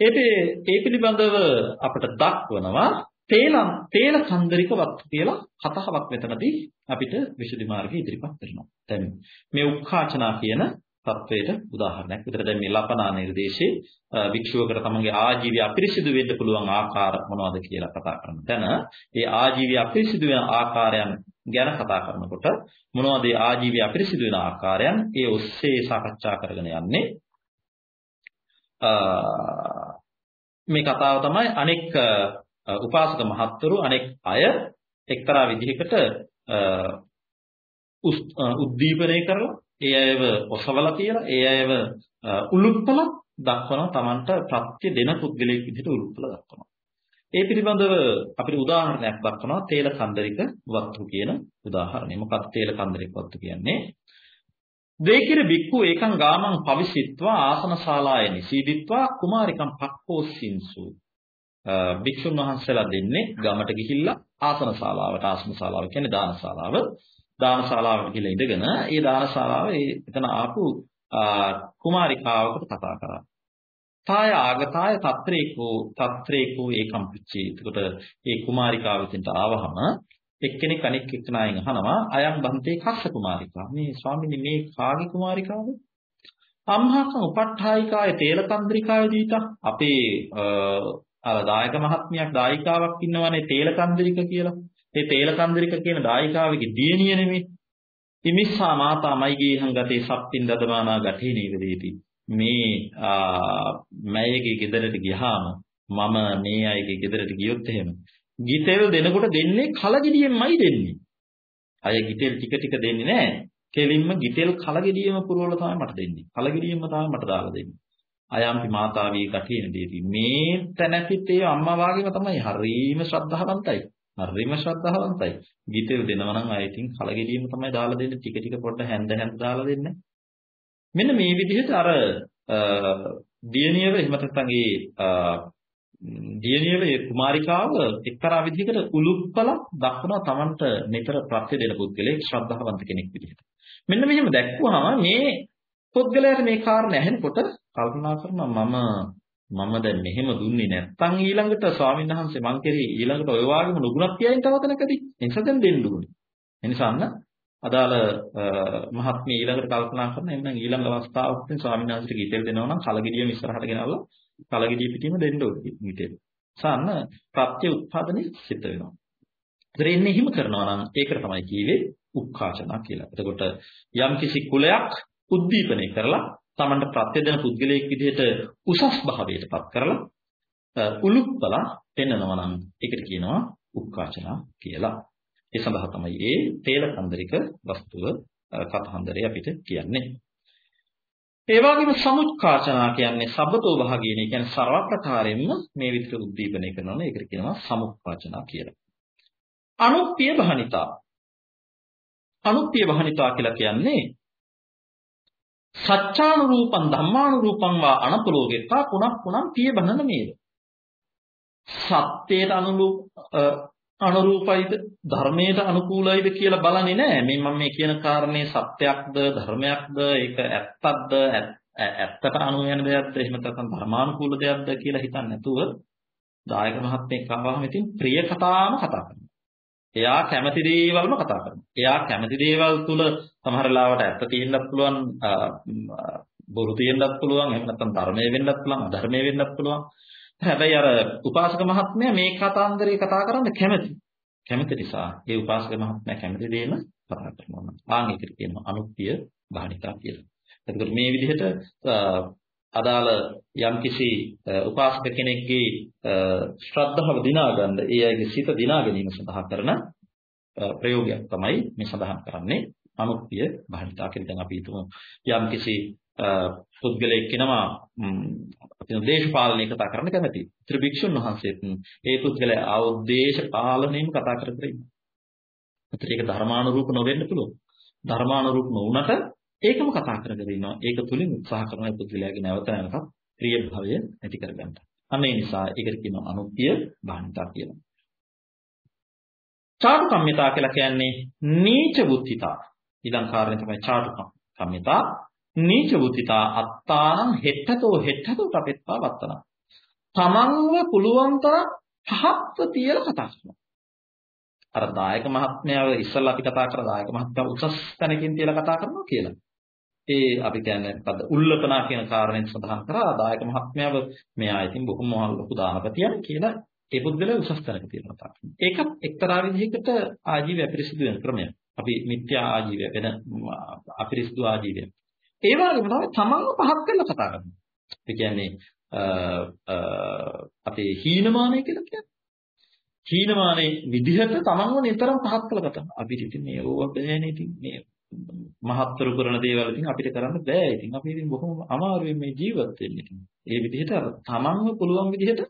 ඒකේ ඒ පිළිබඳව අපට දක්වනවා තේලම් තේල කන්දරික වත්තු කියලා කතාවක් මෙතනදී අපිට විසුද්ධි මාර්ගය ඉදිරිපත් කරනවා. දැන් මේ උක්ඛාචනා කියන තත්වයට උදාහරණයක්. විතර දැන් මේ ලපනා නිර්දේශේ වික්ෂුවකට තමන්ගේ ආජීවය අපිරිසිදු වෙන්න පුළුවන් ආකාර මොනවද කියලා කතා කරන තැන ඒ ආජීවය අපිරිසිදු වෙන ආකාරයන් ගැන කතා කරනකොට මොනවද ඒ ආජීවය අපිරිසිදු වෙන ආකාරයන්? ඒ ඔස්සේ සාකච්ඡා කරගෙන යන්නේ. මේ කතාව තමයි අනෙක් උපාසක මහත්වරු අනෙක් අය එක්තරා විදිහකට උද්දීපනය කරලා ඒ අයව ඔසවලා තියලා ඒ අයව උලුප්පලා දක්වනවා Tamanට ප්‍රත්‍ය දෙන පුද්ගලයෙක් විදිහට උලුප්පලා දක්වනවා. ඒ පිළිබඳව අපිට උදාහරණයක් දක්වනවා තේල කන්දරික වත්තු කියන උදාහරණය. මොකක්ද තේල කන්දරික වත්තු කියන්නේ? දේකිර බික්කු ඒකං ගාමං පවිසිත්වා ආසන ශාලාය නිසීදිත්වා කුමාරිකම් පක්කෝසින්සු භික්ෂුන් වහන්සේලා දෙන්නේ ගමට ගිහිල්ලා ආසන ශාලාවට ආසන ශාලාව කියන්නේ දාන ශාලාව දාන ශාලාවට ගිහිල්ලා ඉඳගෙන ඒ දාන ශාලාව ඒ එතන ආපු කුමාරිකාවකට කතා කරා. තාය ආගතාය తත්‍රේකෝ తත්‍රේකෝ ඒකම් පිච්චේ. එතකොට ඒ කුමාරිකාව විසින්ට ආවහම එක්කෙනෙක් අනෙක් එක්කෙනාගෙන් අහනවා අයම් බන්තේ කස්ස කුමාරිකා. මේ ස්වාමීනි මේ කාගේ කුමාරිකාවද? අම්හාකං උපට්ඨායිකාය තේලකන්ද්‍රිකාය දීතා. අපේ අර දායක මහත්මියක් දායිකාවක් ඉන්නවනේ තේලකන්ද්‍රික කියලා. ඒ තේලකන්ද්‍රික කියන දායිකාවගේ දියණිය නෙමෙයි. ඉමිස්සා මාතා මයිගේ හංගතේ සප්පින් දදමානා ගැටේ නේවදීති. මේ මෑයගේ ගෙදරට ගියාම මම මේ අයගේ ගෙදරට ගියොත් එහෙම ගිතෙල් දෙනකොට දෙන්නේ කලගෙඩියෙන්මයි දෙන්නේ. අය ගිතෙල් ටික ටික දෙන්නේ නැහැ. කෙලින්ම ගිතෙල් කලගෙඩියම පුරවලා තමයි මට දෙන්නේ. කලගෙඩියෙන්ම තමයි මට දාලා දෙන්නේ. අයම්පි මාතාවී කටින දේවි. මේ තැනකිට ඒ අම්මා වාගේම තමයි හරීම ශ්‍රද්ධාවන්තයි. හරිම ශ්‍රද්ධාවන්තයි. ගිතෙල් දෙනවා නම් අය ඉතින් කලගෙඩියම තමයි දාලා දෙන්නේ. ටික ටික පොඩ්ඩ හැන්ද හැන්ද දාලා දෙන්නේ. මෙන්න මේ විදිහට අර දියණියව එහෙම නැත්නම් ඒ දියණියව ඒ කුමාරිකාව එක්තරා විදිහකට උලුප්පල දක්වනවා Tamanට නිතර ප්‍රත්‍ය දෙන පුද්ගලයෙක් ශ්‍රද්ධාවන්ත කෙනෙක් විදිහට. මෙන්න මෙහෙම දැක්වුවාම මේ පුද්ගලයාට මේ කාරණා ඇහෙනකොට කල්පනා කරනවා මම මම දැන් මෙහෙම දුන්නේ නැත්තම් ඊළඟට ස්වාමීන් වහන්සේ මං කෙරේ ඊළඟට ඔය වගේම නුගුණක් කියයින් තවතනකදී එනිසා දැන් දෙන්න ඕනේ. එනිසාන්න අදාළ මහත්මිය ඊළඟට කල්පනා කරන එන්න ඊළඟ අවස්ථාවකදී ස්වාමීන් වහන්සේට ගිතෙල් දෙනවා නම් කලගෙඩියම ඉස්සරහට ගෙනල්ලා කලගෙඩිය පිටින්ම දෙන්න ඕනේ ගිතෙල්. සාන්න ප්‍රත්‍ය උත්පාදනයේ සිද්ධ වෙනවා. ඒතර එන්නේ හිම කරනවා නම් ඒකට තමයි කියවේ උක්කාචනා කියලා. එතකොට යම් කිසි කුලයක් උද්දීපනය කරලා තමන්ට ප්‍රත්‍ය දෙන පුද්ගලයෙක් විදිහට උසස් භාවයට පත් කරලා උලුප්පලා පෙන්නනවා නම් ඒකට කියනවා උක්කාචනා කියලා. ඒ සඳහා තමයි මේ තේල කන්දරික වස්තුව කතහන්දරේ අපිට කියන්නේ. ඒ වගේම සමුක්කාචනා කියන්නේ සබ්බතෝ භාගීන කියන්නේ ਸਰව ප්‍රකාරයෙන්ම මේ විදිහට උද්දීපනය කරනවා ඒකට කියනවා සමුක්කාචනා කියලා. අනුප්පිය බහනිතා. අනුප්පිය බහනිතා කියලා කියන්නේ සත්‍යානුරූපං ධම්මානුරූපං වා අනපලෝගෙත්තා පුනක් පුනම් පිය බඳන මේද සත්‍යයට අනුරූප අනුරූපයිද ධර්මයට අනුකූලයිද කියලා බලන්නේ නැහැ මේ මම මේ කියන කාරණේ සත්‍යයක්ද ධර්මයක්ද ඒක ඇත්තක්ද ඇත්තට අනු වෙන දෙයක්ද එහෙම නැත්නම් ධර්මානුකූල දෙයක්ද කියලා හිතන්නේ නැතුව දායක මහත්මයෙක් ආවම ඉතින් ප්‍රිය කතාම කතා කරනවා. එයා කැමති දේවල්ම කතා කරනවා. එයා කැමති දේවල් තුල සමහර ලාවට ඇත්ත තියෙන්නත් පුළුවන්, බොරු තියෙන්නත් පුළුවන්, එහෙම නැත්නම් ධර්මයේ වෙන්නත් පුළුවන්, අධර්මයේ වෙන්නත් පුළුවන්. හැබැයි අර උපාසක මහත්මයා මේ කතාන්දරේ කතා කරන්න කැමති. කැමති නිසා ඒ උපාසක මහත්මයා කැමති දේම කතා කරනවා. ආන් ඒකට කියනවා අනුප්පිය භාණිකා කියලා. එතකොට මේ විදිහට අදාළ යම්කිසි උපාසක කෙනෙක්ගේ ශ්‍රද්ධාව දිනා ගන්න, ඒ අයගේ සිත දිනා ගැනීම සඳහා කරන ප්‍රයෝගයක් තමයි මේ සඳහන් කරන්නේ අනුප්පිය භාවිතා කියලා. දැන් අපි හිතමු යම්කිසි පුද්ගලයෙක් කෙනවා අපි දේශපාලනය කතා කරන්න කැමති. ත්‍රිභික්ෂුන් වහන්සේත් ඒ පුද්ගලයා ආවෝදේශ පාලනයෙන් කතා කර කර ඉන්නවා. ඒත් ඒක ධර්මානුරූප නොවෙන්න පුළුවන්. ධර්මානුරූප නොවුනට ඒකම කතා කරගෙන ඉන්නවා. ඒක තුලින් උත්සාහ කරන පුද්ගලයාගේ නැවත නැවතත් ප්‍රිය භාවය ඇති කරගන්න. අන්න ඒ නිසා ඒකට කියනවා අනුප්පිය බාහිතා කියලා. චාටු කම්මිතා කියලා කියන්නේ නීච බුද්ධිතා. ඊළඟ කාරණේ තමයි චාටු කම්මිතා. නීච බුද්ධිතා අත්තානං හෙට්ටතෝ හෙට්ටතෝ තපෙත්තා වත්තන. තමන්ව පුළුවන් තරම් පහත්ව තියලා කතා කරනවා. අර දායක මහත්මයාව ඉස්සල්ලා අපි කතා කරා දායක මහත්මයා උසස් තැනකින් තියලා කතා කරනවා කියලා. ඒ අපි කියන්නේ මොකද්ද උල්ලපනා කියන කාරණයෙන් සඳහන් කරා දායක මහත්මයාව මෙයා ඉතින් බොහොම ලොකු දානපතියක් කියලා ඒ පුද්ගලයා උසස් තැනක තියෙනවා තාක්ෂණ. ඒකත් එක්තරා විදිහකට ආජීවය අපිරිසිදු වෙන ක්‍රමයක්. අපි මිත්‍යා ආජීවය වෙන අපිරිසිදු ආජීවය. ඒ වගේම තමයි තමන්ව පහත් කරලා කතා කරනවා. ඒ කියන්නේ අපේ හීනමානය කියලා කියන්නේ. හීනමානේ විදිහට තමන්ව නිතරම පහත් කළ කතා. අපිට ඉතින් මේ ඕව බෑනේ ඉතින් මේ මහත්තරු කරන දේවල් ඉතින් අපිට කරන්න බෑ. ඉතින් අපි ඉතින් බොහොම අමාරුවෙන් මේ ජීවත් වෙන්නේ. ඉතින් ඒ විදිහට තමන්ව පුළුවන් විදිහට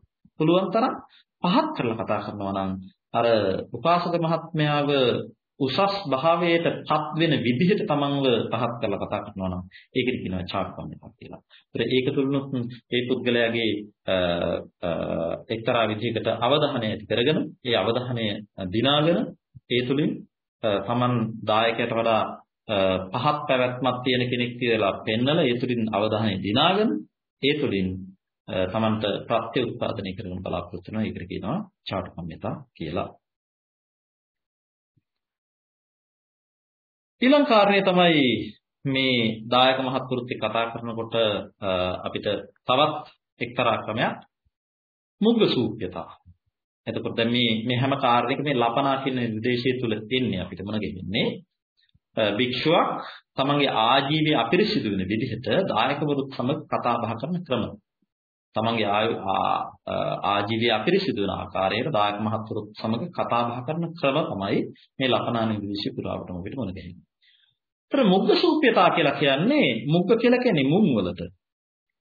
පුළුවන් තරම් පහත් කරලා කතා කරනවා නම් අර උපාසක මහත්මයාව උසස් භාවයට පත් වෙන විදිහට තමන්ව පහත් කරලා කතා කරනවා නම් ඒකට කියනවා චාක්කම්මිකක් කියලා. ඒතර ඒක තුලිනුත් ඒ පුද්ගලයාගේ එක්තරා විදිහකට අවධානය ඇති කරගෙන ඒ අවධානය දිනාගෙන ඒ තුලින් තමන් දායකයට වඩා පහත් පැවැත්මක් තියෙන කෙනෙක් කියලා පෙන්නලා ඒ තුලින් අවධානය දිනාගෙන ඒ තුලින් තමන්ට ප්‍රත්‍ය උත්පාදනය කරන බලාපොරොත්තු වෙනවා ඒකට කියනවා චාටකම්මිතා කියලා. ඊළඟ කාරණේ තමයි මේ දායක මහත්වරුත් කතා කරනකොට අපිට තවත් එක්තරා ක්‍රමයක් මුග්ග සූප්‍යතා. එතකොට දැන් මේ මේ හැම කාරණයක මේ ලපනා කියන නිර්දේශය තුල තියන්නේ අපිට මොන ගෙන්නේ භික්ෂුවක් තමන්ගේ ආජීවය අපිරිසිදු වෙන විදිහට දායකවරුත් සමග කතා බහ කරන ක්‍රම. තමන්ගේ ආජීවය අපිරිසිදු වෙන ආකාරයට දායක මහත්වරුත් සමග කතා බහ කරන ක්‍රම තමයි මේ ලපනා නිර්දේශය පුරාවටම අපිට මොන ගෙන්නේ. ඒතර මුග්ග සූප්‍යතා කියලා කියන්නේ මුග්ග කියලා කියන්නේ මුං වලට.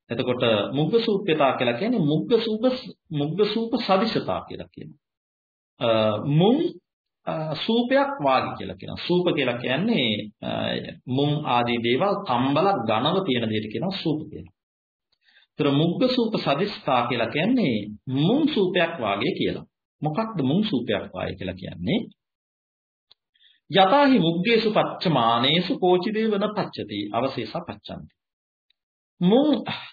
එතකොට මුග්ග සූප්‍යතා කියලා කියන්නේ මුග්ග සූප මුග්ග සූප සදිශතා කියලා කියනවා. මුං සූපයක් වාගේ කියලා කියනවා. සූප කියලා කියන්නේ මුං ආදී දේවල් කම්බල ඝනව තියෙන දෙයට කියනවා සූප කියලා. ඒතර මුග්ග සූප සදිස්ථා කියලා කියන්නේ මුං සූපයක් වාගේ කියලා. මොකක්ද මුං සූපයක් වාගේ කියලා කියන්නේ? යතාහි මුග්ගේසු පච්චමානේසු කෝචි දේවන පච්චති අවශේෂ පච්චන්ති මුං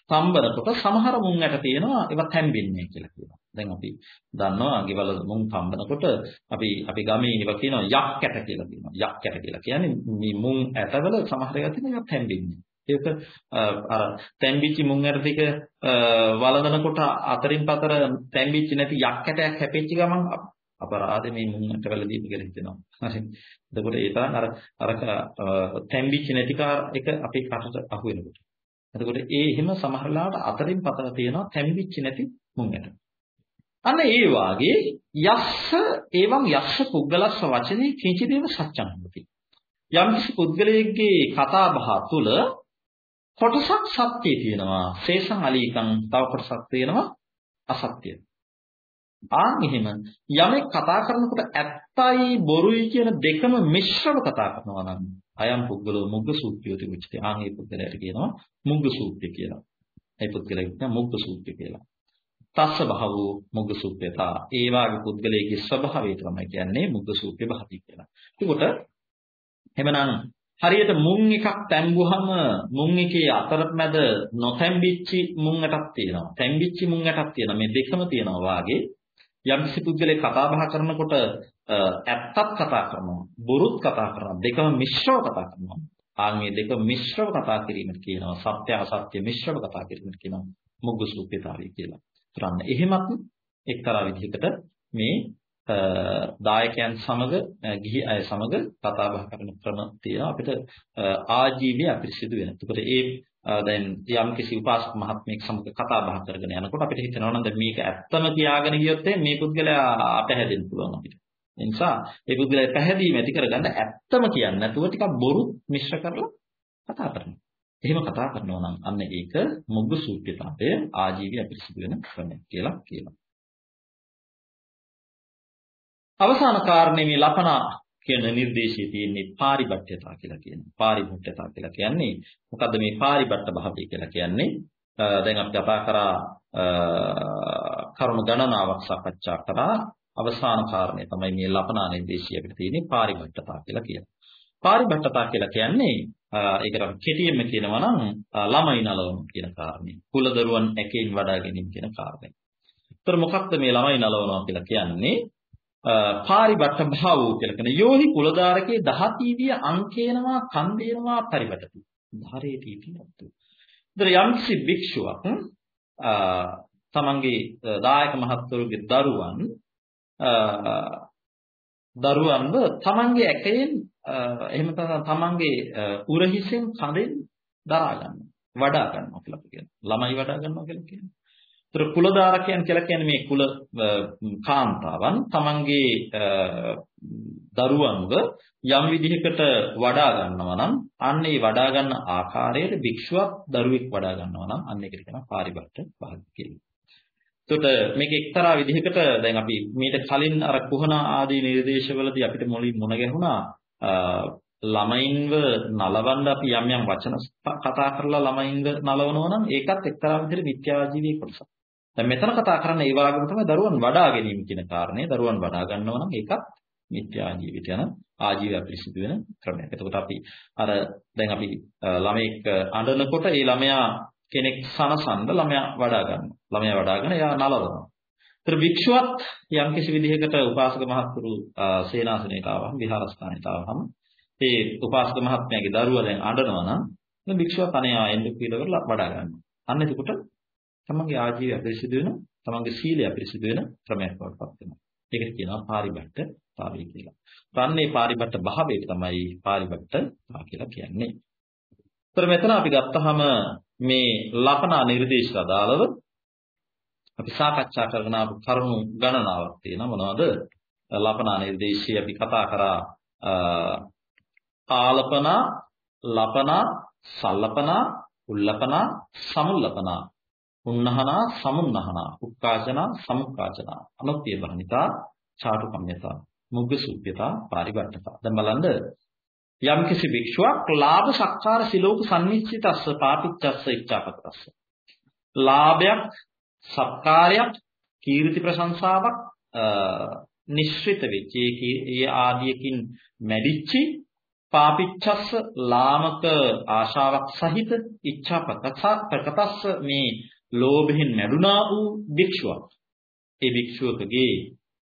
තම්බනකොට සමහර මුං ඇට තියෙනවා ඒවා තැම්බෙන්නේ කියලා කියනවා දැන් අපි දන්නවා ගෙවල මුං තම්බනකොට අපි අපි ගමේ ඒවා කියනවා යක් ඇට කියලා කියනවා යක් ඇට කියලා කියන්නේ මේ මුං ඇටවල සමහර ඒවා තියෙනවා තැම්බෙන්නේ ඒක අර තැම්බිච්ච මුං ඇට ටික වළඳනකොට අතරින් පතර තැම්බිච්ච නැති යක් ඇටයක් හැපෙච්ච ගමන් අපරාධේ මේ මුන්නට වෙල දීපු කියලා හිතෙනවා. හරි. එතකොට ඒ තරම් අර අර තැම්බිච්ච නැති කාර් එක අපේ කටට අහු වෙනකොට. එතකොට ඒ එහෙම සමහර ලාට අතරින් පතන තියෙනවා තැම්බිච්ච නැති මුන්නට. අන්න ඒ වාගේ යස්ස එවං යස්ස පුද්ගලස්ස වචනේ කිංචිදේව සත්‍යං හොති. යම්කිසි පුද්ගලයෙක්ගේ කතා බහ තුළ කොටසක් සත්‍යය තියෙනවා. සේසං අලීකං තව කොටසක් තියෙනවා අසත්‍යය. ආන් එහෙම යමෙක් කතා කරනකොට ඇත්තයි බොරුයි කියන දෙකම මිශ්‍රව කතා කරනවා නම් අයම් පුද්ගලෝ මුග්ග සූත්‍රයෝති උච්චති. ආන් මේ පුද්ගලයාට කියනවා මුග්ග සූත්‍රය කියලා. ඒ පුද්ගලයාට කියනවා මුග්ග සූත්‍රය කියලා. තස්ස භවෝ මුග්ග සූත්‍රයතා. ඒ වාගේ පුද්ගලයේ ස්වභාවය තමයි කියන්නේ මුග්ග සූත්‍රය භාති කියලා. එතකොට එහෙමනම් හරියට මුං එකක් තැඹුවහම මුං එකේ අතරමැද නොතැම්බිච්චි මුං එකක් තියෙනවා. තැම්බිච්චි මුං එකක් තියෙනවා. මේ දෙකම තියෙනවා වාගේ යම්කිසි පුද්ගලෙක් කතා බහ කරනකොට ඇත්තත් කතා කරනවා බොරුත් කතා කරනවා දෙකම මිශ්‍රව කතා කරනවා ආන් මේ දෙක මිශ්‍රව කතා කිරීමට කියනවා සත්‍ය අසත්‍ය මිශ්‍රව කතා කිරීමට කියනවා මුග්ග සූපිතාවි කියලා. කරන්න. එහෙමත් එක්තරා විදිහකට මේ දායකයන් සමග ගිහි අය සමග කතා බහ කරන ක්‍රම තියෙනවා අපිට ආජීවය අපිරිසිදු වෙන. ඒකට ඒ දැන් යම් කිසි උපාසක මහත්මයෙක් සමග කතා බහ කරගෙන යනකොට අපිට හිතෙනවා නම් දැන් මේක ඇත්තම කියාගෙන ගියොත් මේ පුද්ගලයා අපහැදෙන්න පුළුවන් අපිට. ඒ නිසා මේ පුද්ගලයා පැහැදීම ඇති කරගන්න ඇත්තම කියන්නේ නැතුව ටිකක් බොරු මිශ්‍ර කරලා කතා කරනවා. එහෙම කතා කරනවා නම් අන්න ඒක මුග්ග සූත්‍රතාවය ආජීවය අපිරිසිදු වෙන ක්‍රමයක් කියලා කියනවා. අවසාන කාරණේ මේ ලපනා කියන නිර්දේශයේ තියෙන්නේ පාරිබට්ඨතා කියලා කියනවා. පාරිබට්ඨතා කියලා කියන්නේ මොකද්ද මේ පාරිබට්ඨ භාවය කියලා කියන්නේ? දැන් අපි කතා කරා කරුණු ගණනාවක් සාකච්ඡා කරා අවසාන කාරණය තමයි මේ ලපනා නිර්දේශය අපිට තියෙන්නේ පාරිබට්ඨතා කියලා කියනවා. පාරිබට්ඨතා කියලා කියන්නේ ඒකට කෙටියෙන්ම කියනවා නම් ළමයි නලවන කියන කාරණේ. කුල දරුවන් එකෙන් වඩා ගැනීම කියන කාරණේ. ඒතර මොකක්ද මේ ළමයි නලවනවා කියලා කියන්නේ? පාරිබට්ඨ භාවෝ කියලා කියන යෝහි කුලදාරකේ දහතිවිය අංකේනවා කන්දේනවා පරිබටති. ධාරේ තීතියත්තු. ඉතින් යම්කිසි භික්ෂුවක් තමන්ගේ දායක මහත්වරුගේ දරුවන් දරුවන්ව තමන්ගේ ඇකයෙන් එහෙම තමන්ගේ උරහිසෙන් කඳෙන් දරා ගන්නවා. වඩා ගන්නවා කියලා කියනවා. ළමයි වඩා ගන්නවා කියලා කියනවා. ඒතර කුලදාරකයන් කියලා කියන්නේ මේ කුල කාන්තාවන් තමන්ගේ දරුවන්ව යම් විදිහකට වඩා ගන්නවා නම් අන්න ඒ වඩා ගන්න ආකාරයට භික්ෂුවක් දරුවෙක් වඩා ගන්නවා නම් අන්න ඒකට කියනවා පාරිබට්ඨ භාග්‍ය කියලා. එතකොට මේක එක්තරා විදිහකට දැන් අපි මීට කලින් අර කුහන ආදී නිර්දේශවලදී අපිට මුලින් මුණ ගැහුණා ළමයින්ව නලවන්න අපි යම් යම් වචන කතා කරලා ළමයින්ව නලවනවා නම් ඒකත් එක්තරා විදිහට මිත්‍යාජීවී කොටසක්. දැන් මෙතන කතා කරන්නේ ඒ වගේම තමයි දරුවන් වඩා ගැනීම කියන කාරණේ. දරුවන් වඩා ගන්නවා නම් ඒකත් මිත්‍යාජීවිත යන ආජීවය පිළිසිදු වෙන ක්‍රමයක්. එතකොට අපි අර දැන් අපි ළමෙක් අඬනකොට ඒ ළමයා කෙනෙක් සනසන්න ළමයා වඩා ගන්නවා. ළමයා වඩාගෙන එයා නලවනවා. ඒතර භික්ෂුවත් යම් කිසි විදිහකට උපාසක මහත්තුරු සේනාසනයට ආවම විහාරස්ථානයට ආවම ඒ උපාසක මහත්මයාගේ දරුවා දැන් අඬනවා නම් මේ භික්ෂුව තනිය ආයෙත් කියලා කරලා වඩා ගන්නවා. අන්න එතකොට තමන්ගේ ආජීවය අපිරිසිදු වෙන, තමන්ගේ සීලය අපිරිසිදු වෙන ක්‍රමයක් වඩපත් වෙනවා. ඒකට කියනවා පාරිබට්ඨ භාවය කියලා. තන්නේ පාරිබට්ඨ භාවයට තමයි පාරිබට්ඨ භා කියලා කියන්නේ. ඒතර මෙතන අපි ගත්තාම මේ ලපනා නිර්දේශ අදාළව අපි සාකච්ඡා කරන කරුණු ගණනාවක් තියෙනවා මොනවද? ලපනා නිර්දේශي අපි කතා කරා ආලපනා, ලපනා, සල්ලපනා, උල්ලපනා, සමුල්ලපනා, උන්නහනා, සමුන්නහනා, උක්කාචනා, සමුක්කාචනා, අනුත්‍ය බහනිතා, චාටුකම්යතා, මුග්ග සුද්ධිතා, පාරිවට්ටතා. දැන් බලන්න යම් කිසි භික්ෂුවක් ලාභ සක්කාර සිලෝක සම්නිශ්චිතස්ස පාපිච්චස්ස ඉච්ඡාපතස්ස. ලාභයක්, සත්කාරයක්, කීර්ති ප්‍රශංසාවක් නිශ්චිත වෙච්ච ඒ ආදියකින් මැඩිච්චි පාපිච්චස්ස ලාමක ආශාවක් සහිත ඉච්ඡා ප්‍රකටස්ස මේ ලෝභයෙන් නැඩුනා වූ භික්ෂුවක්. ඒ භික්ෂුවකගේ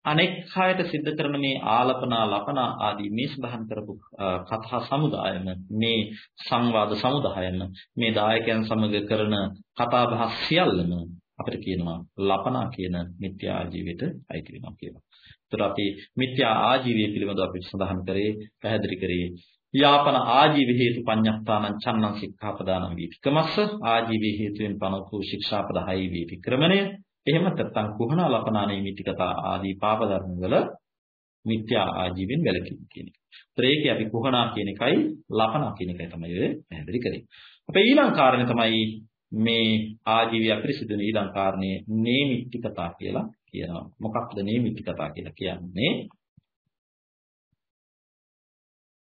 අනෙක් අයට සිද්ධ කරන මේ ආලපනා ලපනා ආදී මේ සඳහන් කරපු කතා සමුදායම මේ සංවාද සමුදායම මේ දායකයන් සමග කරන කතා බහ සියල්ලම අපිට කියනවා ලපනා කියන මිත්‍යා ආජීවයට අයිති වෙනවා කියලා. ඒතර අපි මිත්‍යා ආජීවය පිළිබඳව අපි සඳහන් කරේ පැහැදිලි කරේ යාපන ආජීව හේතු පඤ්ඤස්ථානං චන්නං සික්ඛාපදානං වීතිකමස්ස ආජීව හේතුවෙන් පනවපු ශික්ෂාපද හයි වීතික්‍රමණය එහෙම නැත්නම් කුහන ලපනානේ මිත්‍තිකතා ආදී පාප ධර්ම වල මිත්‍යා ආජීවෙන් වැළකීම කියන එක. ඒතර ඒකේ අපි කුහනා කියන එකයි ලපනා කියන එකයි තමයි පැහැදිලි කරේ. අපේ ඊළඟ කාරණේ තමයි මේ ආජීවය අපිරිසිදු ඊළඟ කාරණේ නේමිත්‍තිකතා කියලා කියනවා. මොකක්ද නේමිත්‍තිකතා කියලා කියන්නේ?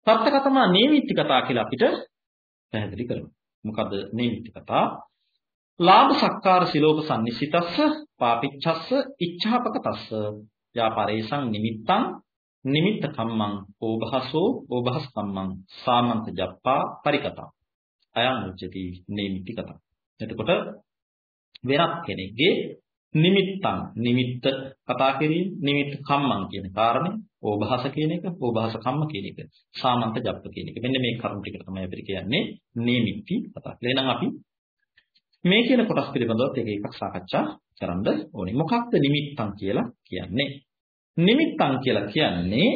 සත්‍යකතමා නේමිත්‍තිකතා කියලා අපිට පැහැදිලි කරනවා. මොකද නේමිත්‍තිකතා? ලාභ සක්කාර සිලෝක සම්නිසිතස්ස පාපිච්ඡස්ස ඉච්ඡාපකතස්ස යාපරේසං නිමිත්තං නිමිත්ත කම්මං ඕභහසෝ ඕභහස් කම්මං සාමන්ත ජප්පා පරිකතා අයං උච්චති නේමිත්‍තිකතා එතකොට වෙනත් කෙනෙක්ගේ නිමිත්තං නිමිත්ත කතා කිරීම නිමිත්ත කම්මං කියන කාරණේ ඕභාස කියන එක ඕභාස කම්ම කියන එක සාමන්ත ජප්ප කියන එක මෙන්න මේ කරුණු ටික තමයි අපිට කියන්නේ නිමිති කතා. එහෙනම් අපි මේ කියන කොටස් පිළිබඳව එක එකක් සාකච්ඡා කරන්න ඕනේ. මොකක්ද නිමිත්තං කියලා කියන්නේ? නිමිත්තං කියලා කියන්නේ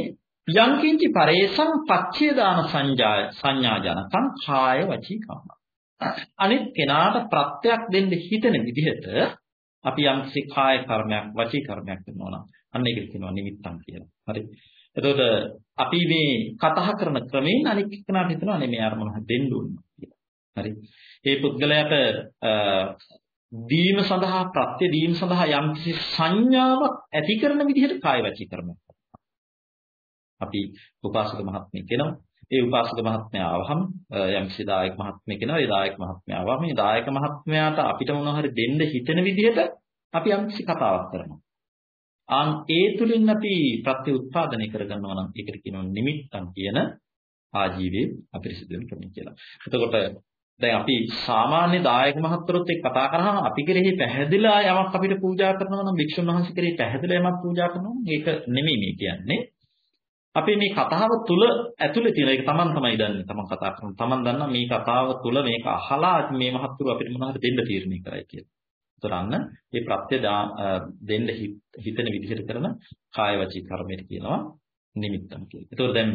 යංකින්චි පරේසං පච්චේ දාන සංජාය සංඥාජනකං කාය වචී කම්ම. අනිත් කෙනාට ප්‍රත්‍යක් දෙන්න හිතෙන විදිහට අපි යම්කිසි කාය කර්මයක් වචී කර්මයක් කරනවා නම් අන්න ඒකට කියනවා නිමිත්තන් කියලා. හරි. එතකොට අපි මේ කතා කරන ක්‍රමයෙන් අනික් කෙනාට හිතනවා නේ මේ අරමුණ දෙන්න ඕනේ කියලා. හරි. ඒ පුද්ගලයාට දීම සඳහා ප්‍රත්‍ය දීම සඳහා යම්කිසි සංඥාවක් ඇති කරන විදිහට කාය වචී කර්මයක්. අපි උපාසක මහත්මිය කියනවා ඒ උපාසක මහත්මයා ආවහම යම්කිසි දායක මහත්මයෙක් කෙනා ඒ දායක මහත්මයා ආවම මේ දායක මහත්මයාට අපිට මොනවා හරි දෙන්න හිතෙන විදිහට අපි යම්කිසි කතාවක් කරනවා. ආන් ඒ තුලින් අපි ප්‍රත්‍ය උත්පාදනය කරගන්නවා නම් ඒකට කියනවා නිමිත්තන් කියන ආජීවයේ අපිරිසිදු වෙන ක්‍රමය කියලා. එතකොට දැන් අපි සාමාන්‍ය දායක මහත්වරුත් එක්ක කතා කරාම අපි කෙරෙහි පැහැදිලා යමක් අපිට පූජා කරනවා නම් භික්ෂුන් වහන්සේ කෙරෙහි පැහැදිලා යමක් පූජා කරනවා නම් ඒක නෙමෙයි මේ කියන්නේ. අපි මේ කතාව තුල ඇතුලේ තියෙන එක Taman තමයි දන්නේ. Taman කතා කරන Taman දන්නා මේ කතාව තුල මේක අහලා මේ මහත්තුරු අපිට මොනවද දෙන්න තීරණය කරයි කියලා. උතරන්න මේ ප්‍රත්‍ය දෙන්න හිතෙන විදිහට කරන කාය වචී කර්මයට කියනවා නිමිත්තම් කියලා. ඒතකොට දැන්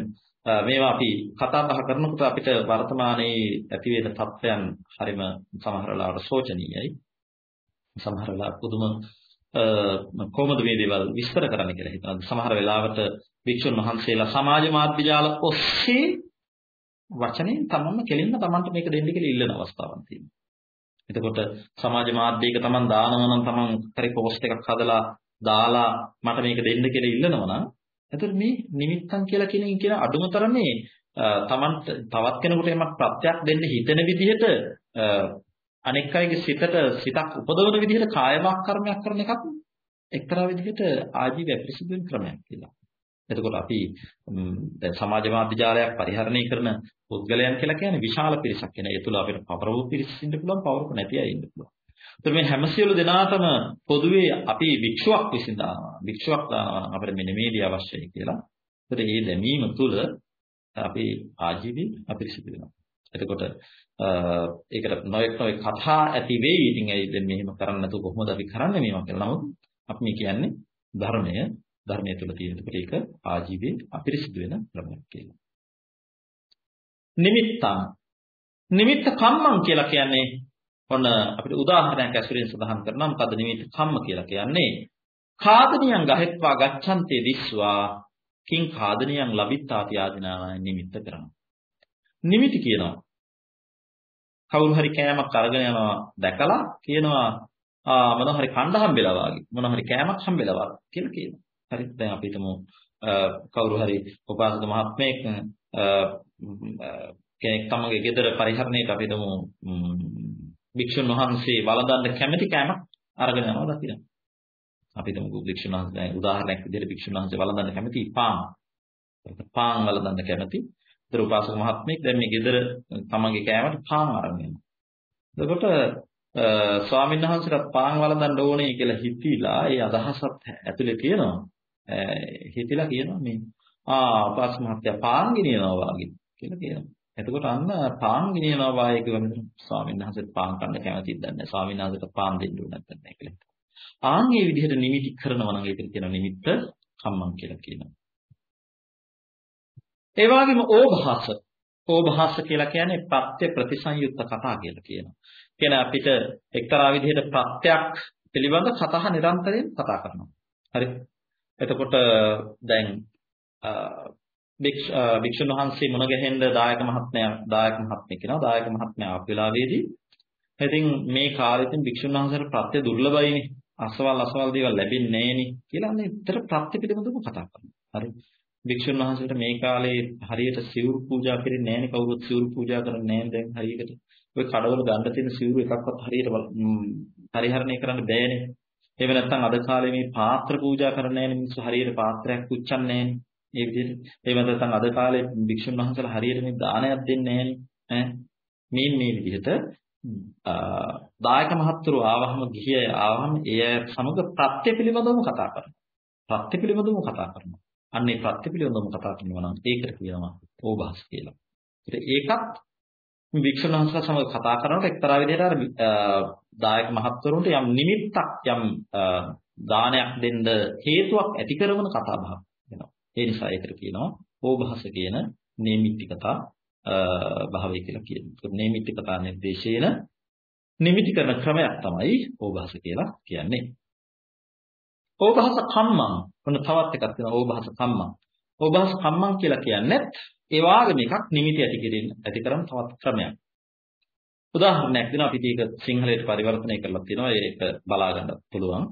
මේවා අපි කතා බහ කරනකොට අපිට වර්තමානයේ ඇති වෙන තත්ත්වයන් හරිම සමහර ලාවට සෝචනීයයි. සමහර වෙලාවට පුදුම කොහොමද මේ දේවල් විස්තර කරන්න කියලා හිතනවා. සමහර වෙලාවට වික්ෂුන් වහන්සේලා සමාජ මාධ්‍ය ජාල ඔස්සේ වචනේ තමන්ම කෙලින්ම තමන්ට මේක දෙන්න කියලා ඉල්ලන අවස්ථාවක් තියෙනවා. එතකොට සමාජ මාධ්‍යයක තමන් දානවා නම් තමන් කරේ පෝස්ට් එකක් හදලා දාලා මට මේක දෙන්න කියලා ඉල්ලනවා නම් එතකොට මේ නිමිත්තන් කියලා කියන කියන අඩුම තරමේ තමන්ට තවත් කෙනෙකුට එමක් ප්‍රත්‍යක් දෙන්න හිතෙන විදිහට අනෙක් අයගේ සිතට සිතක් උපදවන විදිහට කායමක් කර්මයක් කරන එකත් එක්තරා විදිහට ආජීව අපිරිසිදු ක්‍රමයක් කියලා. එතකොට අපි දැන් සමාජ මාධ්‍ය ජාලයක් පරිහරණය කරන පුද්ගලයන් කියලා කියන්නේ විශාල පිරිසක් කියන. ඒ තුල අපිට පවරව පිරිස ඉන්න පුළුවන්, පවරක නැති අය ඉන්න පුළුවන්. ඒත් මේ හැම සියලු දෙනාටම පොදුවේ අපි වික්ෂුවක් විසින් දානවා. වික්ෂුවක් දානවා නම් අපිට මෙන්න මේ දේ අවශ්‍යයි කියලා. ඒත් මේ දැමීම තුල අපි ආජීවී අපිරිසිදු වෙනවා. එතකොට ඒකට නොයෙක් නොයෙක් කතා ඇති වෙයි. ඉතින් ඒ දැන් මෙහෙම කරන්න නැතුව කොහොමද අපි කරන්නේ මේවා කියලා. නමුත් අපි මේ කියන්නේ ධර්මය ධර්මය තුළ තියෙන. ඒකට ඒක ආජීවී අපිරිසිදු වෙන ක්‍රමයක් කියලා. නිමිත්තං නිමිත්ත කම්මං කියලා කියන්නේ ඔන්න අපිට උදාහරණයක් ඇසුරින් සඳහන් කරනවා මොකද්ද නිමිත්ත කම්ම කියලා කියන්නේ කාදනියන් ගහෙත්වා ගච්ඡන්තේ දිස්වා කිං කාදනියන් ලබිත්තාති ආදිනාය නිමිත්ත කරනවා නිමිති කියනවා කවුරු හරි කෑමක් අරගෙන යනවා දැකලා කියනවා ආ මොන හරි කණ්ඩ හම්බෙලා වාගේ මොන හරි කෑමක් හම්බෙලා වාගේ කියලා කියනවා හරි දැන් අපි හිතමු කවුරු හරි උපාසක මහත්මයෙක් කෙනෙක් තමගේ ගෙදර පරිහරණයට අපි හිතමු භික්ෂුන් වහන්සේ වළඳන්න කැමති කෑමක් අරගෙන යනවා දකින්න. අපි හිතමු භික්ෂුන් වහන්සේ උදාහරණයක් විදිහට භික්ෂුන් වහන්සේ වළඳන්න කැමති පාන්. පාන් වළඳන්න කැමති. ඒතර උපාසක මහත්මයෙක් දැන් මේ ගෙදර තමගේ කෑමට පාන් අරගෙන යනවා. එතකොට ස්වාමීන් වහන්සේට පාන් වළඳන්න ඕනේ කියලා හිතිලා ඒ අදහසත් ඇතුලේ තියෙනවා. හිතිලා කියනවා මේ ආ උපාසක මහත්තයා පාන් ගෙනියනවා වගේ කියලා කියනවා. එතකොට අන්න පාන් ගෙනියනවා වායේ කියලා මෙතන ස්වාමීන් වහන්සේට පාන් කන්න කැමතිද නැහැ. ස්වාමීන් වහන්සේට පාන් දෙන්න ඕන නැත්නම් නැහැ කියලා. ආන් මේ විදිහට නිමිති කරනවා නම් ඒකට කියනවා නිමිත්ත කම්මං කියලා කියනවා. ඒ වගේම ඕභාස. ඕභාස කියලා කියන්නේ ප්‍රත්‍ය ප්‍රතිසංයුක්ත කතා කියලා කියනවා. කියන්නේ අපිට එක්තරා විදිහට ප්‍රත්‍යක් පිළිබඳ කතා නිරන්තරයෙන් කතා කරනවා. හරි. එතකොට දැන් භික්ෂුන් වහන්සේ මුණ ගැහෙන්න දායක මහත්මයා දායක මහත්මිය කියනවා දායක මහත්මයා ආපු වෙලාවේදී ඉතින් මේ කාලෙකින් භික්ෂුන් වහන්සේට ප්‍රත්‍ය දුර්ලභයිනේ අසවල් අසවල් දේවල් ලැබෙන්නේ නැහෙනේ කියලා අනේ විතර ප්‍රත්‍ය පිළිබඳව කතා කරනවා හරි භික්ෂුන් වහන්සේට මේ කාලේ හරියට සිවුරු පූජා කරන්නේ නැහෙනේ. කවුරුත් සිවුරු පූජා කරන්නේ නැහැ දැන් හරියට ඔය කඩවල ගන්න තියෙන සිවුරු එකක්වත් හරියට පරිහරණය කරන්න බෑනේ. එහෙම නැත්නම් අද කාලේ මේ පාත්‍ර පූජා කරන්නේ නැහැ මිනිස්සු හරියට පාත්‍රයක් පුච්චන්නේ නැහැනේ ඒ විදිහට. එහෙම නැත්නම් අද කාලේ භික්ෂුන් වහන්සේලා හරියට මේ දානයක් දෙන්නේ නැහැ මේ මේ විදිහට දායක මහත්තුරු ආවහම ගිහිය ආවහම ඒ සමග ප්‍රත්‍ය පිළිබඳවම කතා කරනවා. ප්‍රත්‍ය පිළිබඳවම කතා කරනවා. අන්න ඒ ප්‍රත්‍ය පිළිබඳවම කතා කරනවා නම් ඒකට කියනවා ඕභාස කියලා. ඒකත් වික්ෂුන් වහන්සේලා සමග කතා කරනකොට එක්තරා විදිහට අර දායක මහත්වරුන්ට යම් නිමිත්තක් යම් දානයක් දෙන්න හේතුවක් ඇති කරන කතා බහක් වෙනවා. ඒ නිසා ඒකට කියනවා ඕභාස කියන නේමිත්තිකතා භාවය කියලා කියනවා. නේමිත්තිකතා නිර්දේශේන නිමිති කරන ක්‍රමයක් තමයි ඕභාස කියලා කියන්නේ. ඕභාස කම්මං ඔන්න තවත් එකක් තියෙනවා ඕභාස කම්මං. ඕභාස කම්මං කියලා කියන්නේ ඒ වාගේම එකක් නිමිති ඇති කිරීම ඇති කරන තවත් ක්‍රමයක්. උදාහරණයක් දෙනවා අපි ඒක සිංහලයට පරිවර්තනය කරලා තියෙනවා ඒක බලා ගන්න පුළුවන්.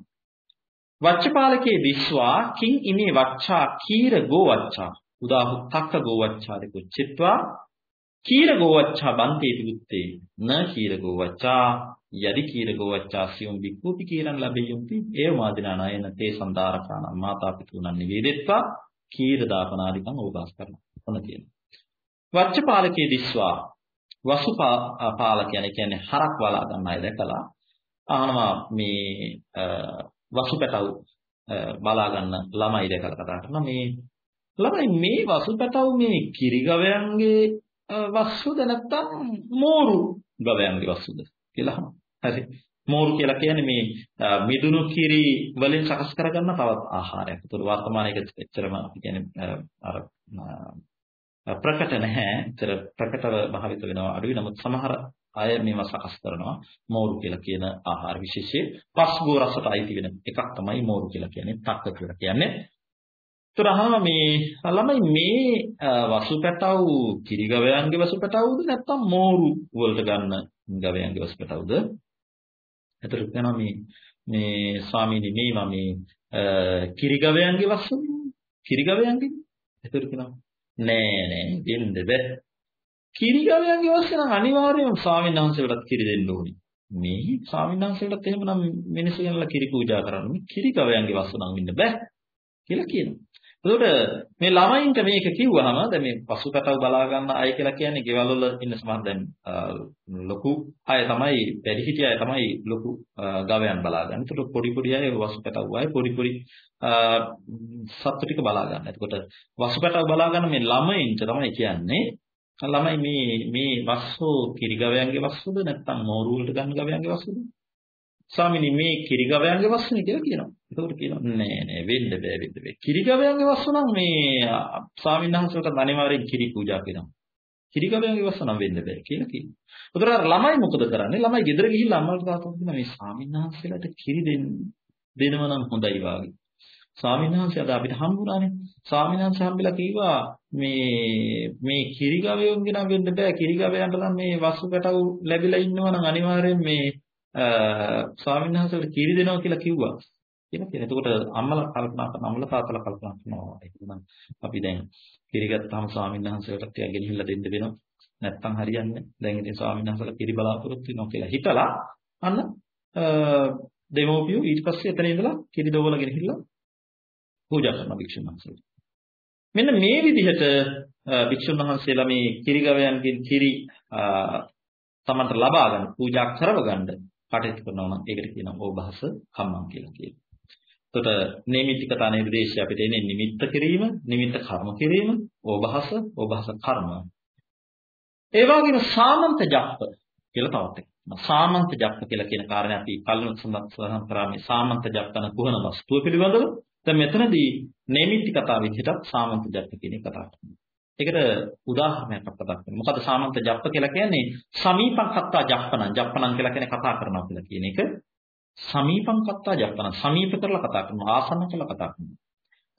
වච්චපාලකේ විශ්වා කිං ඉමේ වච්චා කීර ගෝවච්චා උදාහුත්තක්ක ගෝවච්චාරි කුච්චිත්වා කීර ගෝවච්චා බන්තේති උත්තේ න කීර ගෝවච්චා යදි කීර ගෝවච්චා සියුම් වික්ඛූපි කීරන් ලැබෙයුම්ති. ඒ මාදිනානායන තේ සන්දාරකාන මාතා පිතුනන් නිවේදෙත්වා. කීර දාපනාදිකම් ඕගාස් කරනවා. ඔන්න කියනවා. වච්චපාලකේ විශ්වා වසුපාලකයන් කියන්නේ හරක් වලා ගන්න අය දැකලා අහනවා මේ වසුපැටව් බලා ගන්න ළමයි දැකලා කතා කරනවා. මේ ළමයි මේ වසුපැටව් මේ කිරිගවයන්ගේ වස්සුද නැත්නම් මෝරු ගවයන්ගේ වස්සුද කියලා හරි මෝරු කියලා කියන්නේ මේ මිදුණු කිරි වලින් සකස් කරගන්න තවත් ආහාරයක්. ඒතර වර්තමානයේ එච්චරම අපි කියන්නේ අර ප්‍රකට නැහැ. ඒතර ප්‍රකටව භාවිත වෙනවා අඩුයි. නමුත් සමහර අය මේවා සකස් කරනවා මෝරු කියලා කියන ආහාර විශේෂයේ පස්ගෝ රසට අයිති වෙන එකක් තමයි මෝරු කියලා කියන්නේ තක්ක කියලා කියන්නේ. ඒතර අහනවා මේ ළමයි මේ වසුපැටව් කිරි ගවයන්ගේ වසුපැටව්ද නැත්නම් මෝරු වලට ගන්න ගවයන්ගේ වසුපැටව්ද? ඒතර කියනවා මේ මේ ස්වාමීනි මේ මම මේ කිරි ගවයන්ගේ වස්සුනේ කිරි ගවයන්ගේ ඒතර කියනවා නෑ නෑ. දෙන්න බෑ කිරි ගවයන්ගේ වස්ස නම් අනිවාර්යයෙන්ම ස්වාමීන් වහන්සේලට කිරි දෙන්න ඕනේ. මේ ස්වාමීන් වහන්සේලට එහෙමනම් මිනිස්සු යනලා කිරි පූජා කරන්නේ කිරි ගවයන්ගේ වස්ස නම් ඉන්න බෑ කියලා කියනවා. එතකොට මේ ළමයින්ට මේක කිව්වහම දැන් මේ පසුකටව බලා ගන්න අය කියලා කියන්නේ ගෙවල් වල ඉන්න සමහර දැන් ලොකු අය තමයි වැඩිහිටිය අය තමයි ලොකු ගවයන් බලා ගන්න. ඒකට පොඩි පොඩි අය වසුකටව අය පොඩි පොඩි සත්තු ටික බලා ගන්න. එතකොට වසුකටව බලා ගන්න මේ ළමයින්ට තමයි කියන්නේ ළමයි මේ මේ වස්සෝ කිරි ගවයන්ගේ වස්සුද නැත්නම් මෝරු වලට ගන්න ගවයන්ගේ වස්සුද? ස්වාමිනී මේ කිරි ගවයන්ගේ වස්සුනේ කියලා කියනවා. ඒකට කියනවා නෑ නෑ වෙන්න බෑ වෙන්න බෑ. කිරි ගවයන්ගේ වස්සු නම් මේ ස්වාමීන් වහන්සේට අනිවාර්යෙන් කිරි පූජා කරනවා. කිරි ගවයන්ගේ වස්සු නම් වෙන්න බෑ කියලා කියනවා. උතර ළමයි මොකද කරන්නේ? ළමයි ගෙදර ගිහිල්ලා අම්මලාට තාත්තට කියනවා මේ ස්වාමීන් වහන්සේලාට කිරි දෙන්න දෙනව නම් හොඳයි වාගේ. ස්වාමීන් වහන්සේ අද අපිට හම්බුණානේ. ස්වාමීන් වහන්සේ හම්බෙලා කිව්වා මේ මේ කිරිගවයන්ගේ නම් වෙන්න බෑ. කිරිගවයන්ට නම් මේ වස්තු පැටවු ලැබිලා ඉන්නවා නම් අනිවාර්යෙන් මේ ස්වාමීන් වහන්සේට කිරි දෙනවා කියලා කිව්වා. කියන කෙනෙක්. එතකොට අම්මලා කල්පනා කරන අම්මලා තාත්තලා කල්පනා කරනවා. ඒක නම් අපි දැන් කිරි ගත්තාම ස්වාමීන් වහන්සේට ටිකක් ගෙනහිල්ලා දෙන්න වෙනවා. නැත්තම් හරියන්නේ. දැන් ඉතින් ස්වාමීන් වහන්සේලා කිරි බලාපොරොත්තු වෙනවා කියලා හිතලා අන්න දෙමෝපියෝ ඊට පස්සේ එතන ඉඳලා කිරි දොවල ගෙනහිල්ලා පූජා කරනවා භික්ෂුන් වහන්සේලා. මෙන්න මේ විදිහට භික්ෂුන් වහන්සේලා මේ කිරිගවයන්ගෙන් කිරි තමන්ට ලබා ගන්න පූජා කරව ගන්න කටයුතු කරනවා නම් ඒකට කියනවා ඕභාස කම්මං කියලා කියනවා. එතකොට නේමිතිකතා නිර්දේශය අපිට එන්නේ නිමිත්ත කිරීම, නිමිත්ත කර්ම කිරීම, ඕභාස, ඕභාස කර්ම. ඒ වගේම සාමන්ත ජප්ප කියලා තවත් එකක්. සාමන්ත ජප්ප කියලා කියන කාරණේ අපි කලින් සඳහන් කරා මේ සාමන්ත ජප්පන කුහන වස්තුව පිළිබඳව දැන් මෙතනදී නේමිති කතා විදිහට සාමන්ත ජප්ප කියන කතා කරනවා. ඒකට උදාහරණයක් අප කතා කරමු. මොකද සාමන්ත ජප්ප කියලා කියන්නේ සමීපං කත්තා ජප්පනං ජප්පනං කියලා කියන්නේ කතා කරනවා කියලා කියන එක. සමීපං කත්තා ජප්පනං සමීප කරලා කතා කරනවා ආසන්න කරලා කතා කරනවා.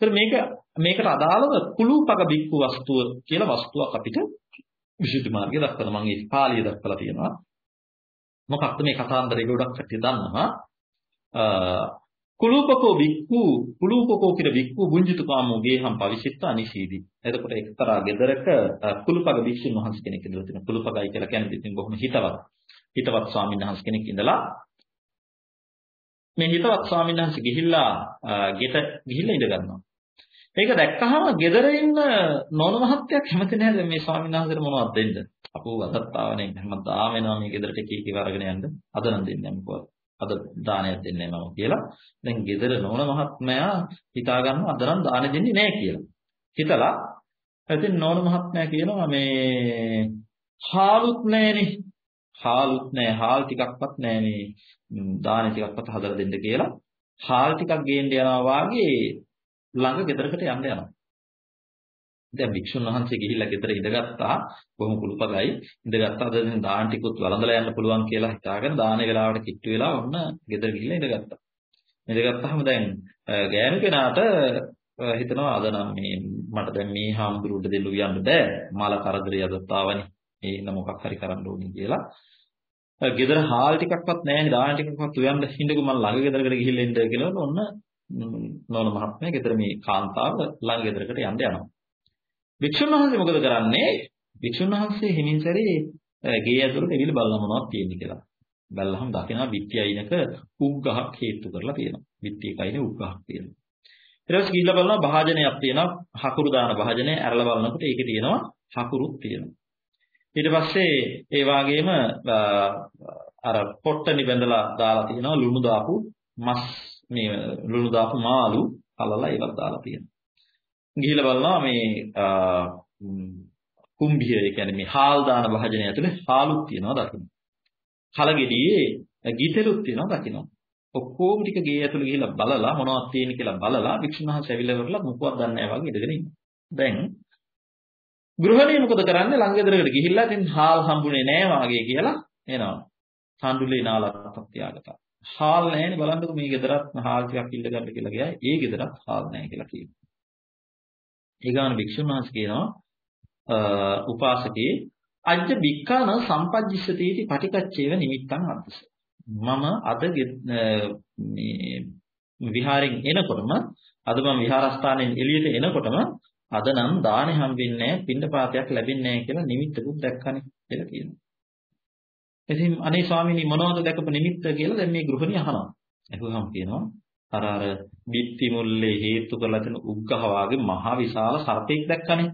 ඒතර මේක මේකට අදාළව කුලූපක බික්කු වස්තුව කියලා වස්තුවක් අපිට විසුද්ධි මාර්ගයේ දක්වනවා. මම ඒක පාළිය දක්වලා තියෙනවා. මොකක්ද මේ කතාන්දරේ ගොඩක් කට්ටිය දන්නවා. කුලූපකෝ බික්කු කුලූපකෝ කියන බික්කු බුඤ්ජිතකාමෝ ගේහම් පවිසිට්ඨා නිසීදි. එතකොට එක්තරා ගෙදරක කුලූපක භික්ෂුන් වහන්සේ කෙනෙක් ඉඳලා තියෙනවා. කුලූපකයි කියලා කියන්නේ ඉතින් බොහොම හිතවත්. හිතවත් ස්වාමීන් වහන්සේ කෙනෙක් ඉඳලා මේ හිතවත් ස්වාමීන් වහන්සේ ගිහිල්ලා ගෙට ගිහිල්ලා ඉඳ ගන්නවා. ඒක දැක්කහම ගෙදර ඉන්න නෝන මහත්තයා කැමති නැහැ මේ ස්වාමීන් වහන්සේට මොනවද දෙන්න. අපෝ අදත්තාවනේ හැමදාම එනවා මේ ගෙදරට කී කී වරගෙන යන්න. අද නම් දෙන්නේ නැහැ මොකද. අද දානයක් දෙන්නේ මම කියලා. දැන් ගෙදර නෝන මහත්මයා හිතා ගන්නවා අද නම් දාන දෙන්නේ නැහැ කියලා. හිතලා ඉතින් නෝන මහත්මයා කියනවා මේ හාලුත් නැහනේ. හාලුත් නැහැ. හාල් ටිකක්වත් නැහැ මේ දාන ටිකක්වත් හදලා දෙන්න කියලා. හාල් ටිකක් ගේන්න යනවා වාගේ ළඟ ගෙදරකට යන්න යනවා. දැන් වික්ෂුන් වහන්සේ ගිහිල්ලා ගෙදර ඉඳගත්තා. බොහොම කුළුපගයි ඉඳගත්තා අද දැන් දාන ටිකුත් වළඳලා යන්න පුළුවන් කියලා හිතාගෙන දාන වේලාවට කිට්ටු වෙලා ඔන්න ගෙදර ගිහිල්ලා ඉඳගත්තා. ඉඳගත්තාම දැන් ගෑනු කෙනාට හිතනවා අද නම් මේ මට දැන් මේ හාමුදුරුවන්ට දෙල්ල උයන්න බෑ. මාල කරදරය අදත් ආවනේ. ඒ ඉන්න මොකක් හරි කරන්න ඕනේ කියලා. ගෙදර හාල් ටිකක්වත් නැහැ දාන ටිකක්වත් උයන්න හින්දකු මම ළඟ ගෙදරකට ගිහිල්ලා ඉන්න කියලා ඔන්න නෝන මහත්මයා ගෙදර මේ කාන්තාව ළඟ ගෙදරකට යන්න යනවා. වික්ෂුන් වහන්සේ මොකද කරන්නේ? වික්ෂුන් වහන්සේ හිමින් සැරේ ගේ ඇතුළට එවිල බලන මොනවද තියෙන්නේ කියලා. බැලුවහම දකිනවා බිත්ති අයිනක උග්ගහක් හේතු කරලා තියෙනවා. බිත්ති එකයිනේ උග්ගහක් තියෙනවා. ඊට පස්සේ ගිහිල්ලා බලනවා භාජනයක් තියෙනවා. හකුරු දාන භාජනය ඇරලා බලනකොට ඒකේ තියෙනවා හකුරුත් තියෙනවා. ඊට පස්සේ ඒ වගේම අර පොට්ටනි බැඳලා දාලා තියෙනවා ලුණු දාපු මස් මේ ලුණු දාපු මාළු කලලා ඒවත් දාලා තියෙනවා. ගිහිල්ලා බලනවා මේ කුම්භිය ඒ කියන්නේ මේ හාල් දාන භාජනය ඇතුලේ හාලුත් තියෙනවා දකින්න. කලගෙඩියේ ගිතෙලුත් තියෙනවා දකින්න. ඔක්කොම ටික ගේ ඇතුලේ ගිහිල්ලා බලලා මොනවද තියෙන්නේ කියලා බලලා වික්ෂුන් වහන්සේ ඇවිල්ලා වරලා මොකවත් දන්නේ නැහැ වගේ ඉඳගෙන ඉන්නවා. දැන් ගෘහණිය මොකද කරන්නේ ළඟ ගෙදරකට ගිහිල්ලා ඉතින් හාල් හම්බුනේ නැහැ වාගේ කියලා එනවා. තඬුලේ නාලක්ක් තියාගත්තා. හාල් නැහැනේ බලන්නකො මේ ගෙදරත් හාල් ටිකක් ඉල්ල ගන්න කියලා ගියා. ඒ ගෙදරත් හාල් නැහැ කියලා කියනවා. ඊගාන භික්ෂුන් වහන්සේ කියනවා උපාසකේ අජ්ජ බික්කාන සම්පජ්ජිසතේති පටිකච්චේව නිමිත්තං අද්දස. මම අද මේ විහාරෙන් එනකොටම අද මම විහාරස්ථානයෙන් එළියට එනකොටම අද නම් දානේ හම්බෙන්නේ නැහැ, පින්ඩපාතයක් ලැබෙන්නේ නැහැ කියලා නිමිත්තකුත් දැක්කනේ කියලා කියනවා. ඉතින් අනේ ස්වාමීනි මොනවද දැකපු නිමිත්ත කියලා දැන් මේ ගෘහණිය අහනවා. අහුවම කියනවා අර අර බිත්ති මුල්ලේ හේතු කරලා තියෙන උග්ගහ වාගේ මහ විශාල සර්පෙක් දැක්කනේ.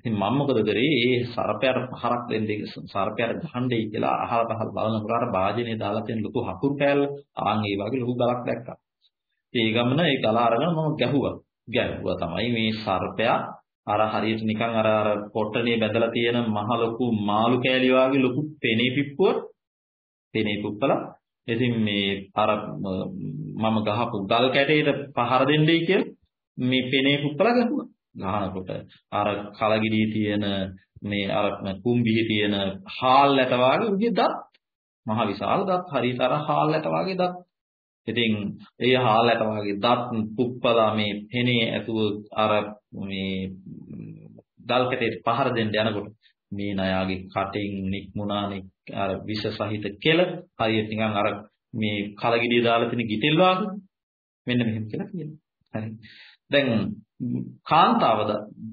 ඉතින් මම මොකද කරේ? ඒ සර්පයාට පහරක් දෙන්නේ සර්පයාට ගහන්නේ කියලා අහල පහල බලනකොට භාජනයේ දාලා තියෙන ලොකු හකුරු කෑල්ල ආන් ඒ වගේ ලොකු ගලක් දැක්කා. ඒ ගමන ඒ ගල අරගෙන මම ගැහුවා. ගැහුවා තමයි මේ සර්පයා අර හරියට නිකන් අර අර පොට්ටනේ බැඳලා තියෙන මහ ලොකු මාළු කෑලි වගේ ලොකු පෙනේ පිප්පුව පෙනේ පුප්පලා ඉතින් මේ අර මම ගහපු ගල් කැටේට පහර දෙන්නයි කියලා මේ පෙනේ පුප්පලා ගහුවා. ගහනකොට අර කලගිඩිය තියෙන මේ අර කුම්බිහි තියෙන හාල් ඇට වගේ උගේ දත් මහ විශාල දත් හරියට අර හාල් ඇට වගේ දත් ඉතින් ඒ හාලට වගේ දත් පුප්පලා මේ පෙනේ ඇතුව අර මේ දල්කටේ පහර දෙන්න යනකොට මේ නයාගේ කටෙන් නික්මුණානේ අර විෂ සහිත කෙල හරියට නිකන් අර මේ කලගිඩිය දාලා තියෙන ගිතෙල් වගේ මෙන්න මෙහෙම කියලා කියනවා. හරි. දැන් කාන්තාව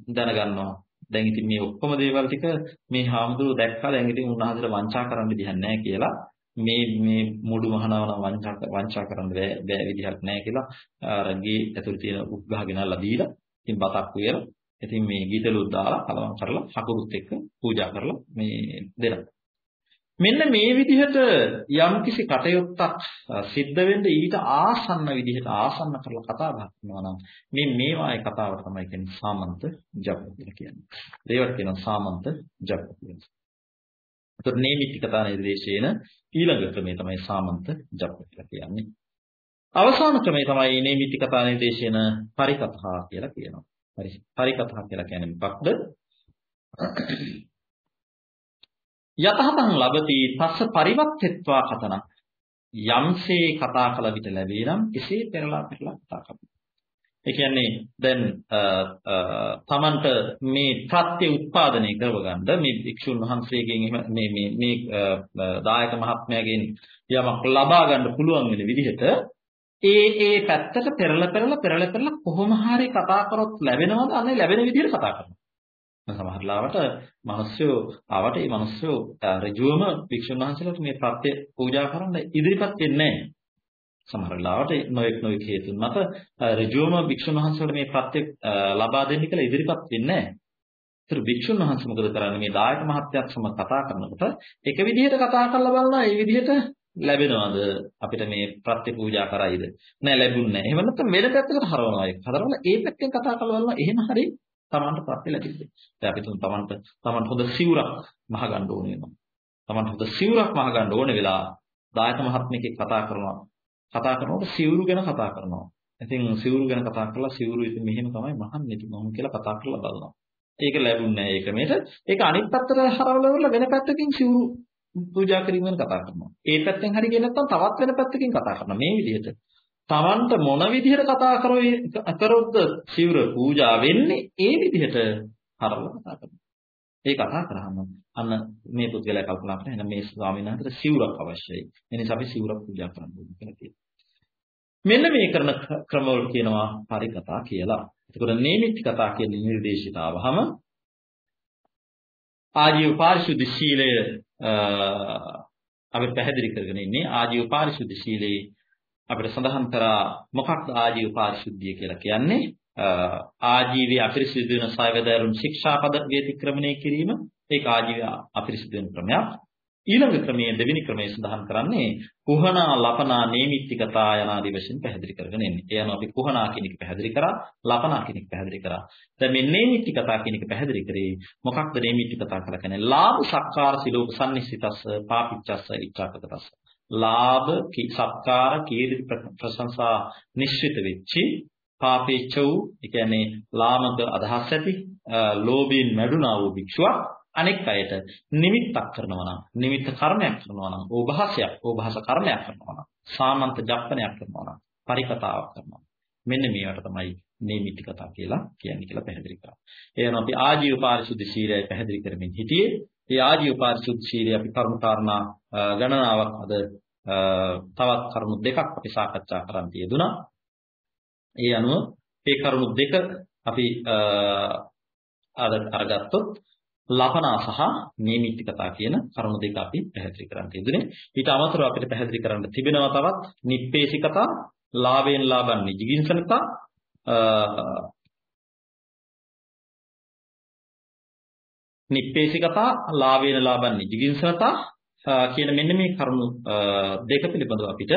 දැනගන්නවා. දැන් ඉතින් මේ ඔක්කොම දේවල් ටික මේ හාමුදුරුවෝ දැක්කා දැන් ඉතින් උන්වහන්සේට වංචා කරන්න දෙයක් නැහැ කියලා මේ මේ මුඩු මහනවන වංචා වංචා කරන්න බෑ බෑ විදිහක් නැහැ කියලා අර ගේ ඇතුළේ තියෙන උග්ගහ ගෙනල්ලා දීලා ඉතින් බතක් උයලා ඉතින් මේ ගීතලුත් දාලා කලවම් කරලා හකුරුත් එක්ක පූජා කරලා මේ දෙනවා මෙන්න මේ විදිහට යම්කිසි කටයුත්තක් සිද්ධ වෙන්න ඊට ආසන්න විදිහට ආසන්න කරලා කතා බහ කරනවා නම් මේ මේවායේ කතාවට තමයි කියන්නේ සාමන්ත ජප කියලා කියන්නේ. ඒවට කියනවා සාමන්ත ජප කියලා. ඒතර නේමිති කතා නිර්දේශයේන ඊළඟ ක්‍රමය තමයි සාමන්ත ජප කියලා කියන්නේ. අවසාන ක්‍රමය තමයි නේමිති කතා නිර්දේශයේන පරිකථා කියලා කියනවා. හරි. පරිකථා කියලා කියන්නේ මොකක්ද? යතහතං ලබති තස්ස පරිවත්තෙත්වා කතන. යම්සේ කතා කළ විට ලැබේ නම් එසේ පෙරලා පෙරලා කතා කරනවා. ඒ කියන්නේ දැන් තමන්ට මේ ප්‍රත්‍ය උත්පාදනය කරවගන්න මේ භික්ෂුන් වහන්සේගෙන් මේ මේ මේ දායක මහත්මයාගෙන් යමක් ලබා ගන්න පුළුවන් වෙන විදිහට ඒ ඒ පැත්තට පෙරලා පෙරලා පෙරලා පෙරලා කොහොම හරි කතා කරොත් ලැබෙනවද? අනේ ලැබෙන විදිහට කතා කරනවා. සමහර ලාවට මිනිස්සු ආවට මේ මිනිස්සු ඍජුවම භික්ෂුන් වහන්සේලාට මේ ප්‍රත්‍ය පූජා කරන්න ඉදිරිපත් වෙන්නේ නැහැ. සමහර වෙලාවට නොඑක් නොඑක් හේතුන් මත ඍජුවම භික්ෂුන් වහන්සේලාට මේ ප්‍රත්‍ය ලබා දෙන්න කියලා ඉදිරිපත් වෙන්නේ නැහැ. ඒතර භික්ෂුන් වහන්සේ මොකද කරන්නේ? මේ දායක මහත්යක් සමග කතා කරනකොට එක විදිහට කතා කරලා බලනවා ඒ විදිහට ලැබෙනවද? අපිට මේ ප්‍රත්‍ය පූජා කරයිද? නෑ ලැබුන්නේ නෑ. එහෙම නැත්නම් වෙන පැත්තකට හරවනවා. ඒක හරවලා ඒ පැත්තෙන් කතා කරලා බලනවා. එහෙම හරි තමන්ට ප්‍රත්‍ය ලැබෙද්ද දැන් අපි තුන් තමන්ට තමන්ට හොඳ සිවුරක් මහ ගන්න ඕනේ වෙනවා තමන්ට හොඳ සිවුරක් මහ ගන්න ඕනේ වෙලා දායක මහත්මයෙක් කතා කරනවා කතා කරනකොට සිවුරු ගැන කතා කරනවා. ඉතින් සිවුරු ගැන කතා කරලා සිවුරු ඉතින් මෙහෙම තමයි මහන්නේ මොහොම කියලා කතා කරලා බලනවා. ඒක ලැබුණේ නැහැ ඒක මේට. ඒක අනිත් පැත්තට හරවලා වෙන පැත්තකින් සිවුරු පූජා කිරීම ගැන කතා කරනවා. ඒ පැත්තෙන් හරි ගියේ නැත්නම් තවත් වෙන පැත්තකින් කතා කරනවා. මේ විදිහට. Tamanට මොන විදිහට කතා කරොයි කරොත්ද සිවුර පූජා වෙන්නේ ඒ විදිහට හරවලා කතා කරනවා. ඒ කතා කරාම අන්න මේ පුද්ගලයා කල්පනා කරන එහෙනම් මේ ස්වාමීන් වහන්සේට සිවුරක් අවශ්‍යයි. එනිසා අපි සිවුරක් පූජා කරන්න ඕනේ කියලා කියනවා. මෙන්න මේ කරන ක්‍රමවල කියනවා පරිකතා කියලා. එතකොට නේමිති කතා කියන නිර්දේශිත ආවහම ආජීව පාරිශුද්ධ ශීලය අපි පැහැදිලි කරගෙන ඉන්නේ ආජීව පාරිශුද්ධ ශීලයේ අපිට සඳහන් කරා මොකක්ද ආජීව පාරිශුද්ධිය කියලා කියන්නේ ආජීවී අපිරිසිදු වෙන සයවදරුන් ශික්ෂාපද වේතික්‍රමණය කිරීම ඒක ආජීව අපිරිසිදු වෙන ක්‍රමයක් ඊළඟ ක්‍රමයේ දෙවෙනි ක්‍රමයේ සඳහන් කරන්නේ කුහනා ලපනා නේමිත්තිකතා යනාදී වශයෙන් පැහැදිලි කරගෙන එන්නේ. ඒ අනුව අපි කුහනා කියන එක පැහැදිලි කරා, ලපනා කියන එක පැහැදිලි කරා. දැන් මේ නේමිත්තිකතා කියන එක පැහැදිලි කරේ මොකක්ද නේමිත්තිකතා කියලා කියන්නේ? ලාභ සක්කාර සිලෝක සම්නිස්සිතස්ස පාපිච්චස්ස ඉච්ඡාපකතස්ස. ලාභ සත්කාර කීර්ති ප්‍රශංසා නිශ්චිත වෙච්චි පාපේච්ඡ වූ ඒ කියන්නේ ලාමක අදහස් ඇති ලෝභයෙන් මැඩුනා වූ භික්ෂුවක් අනෙක් අයට නිමිත්තක් කරනවා නම් නිමිත්ත කර්මයක් කරනවා නම් ඕභාසයක් ඕභාස කර්මයක් කරනවා නම් සාමන්ත ජප්පනයක් කරනවා නම් පරිකතාවක් කරනවා මෙන්න මේවට තමයි නේමිති කතා කියලා කියන්නේ කියලා පැහැදිලි කරා. ඒ යන අපි ආජීව පාරිශුද්ධ සීලය පැහැදිලි කරමින් හිටියේ. ඒ ආජීව පාරිශුද්ධ සීලය අපි කරුණු කාරණා ගණනාවක් අද තවත් කරුණු දෙකක් අපි සාකච්ඡා කරන්න යෙදුනා. ඒ අනුව මේ කරුණු දෙක අපි අද අරගත්තොත් ලපනා සහ නීමිතිකතා කියන කරුණු දෙක අපි පැහැදිලි කරන්න යෙදුනේ. ඊට අමතරව අපිට පැහැදිලි කරන්න තිබෙනවා තවත් නිප්පේසිකතා, ලාභයෙන් ලාභන් නිජිගින්සනතා, නිප්පේසිකතා, ලාභයෙන් ලාභන් නිජිගින්සනතා කියන මෙන්න මේ කරුණු දෙක පිළිබඳව අපිට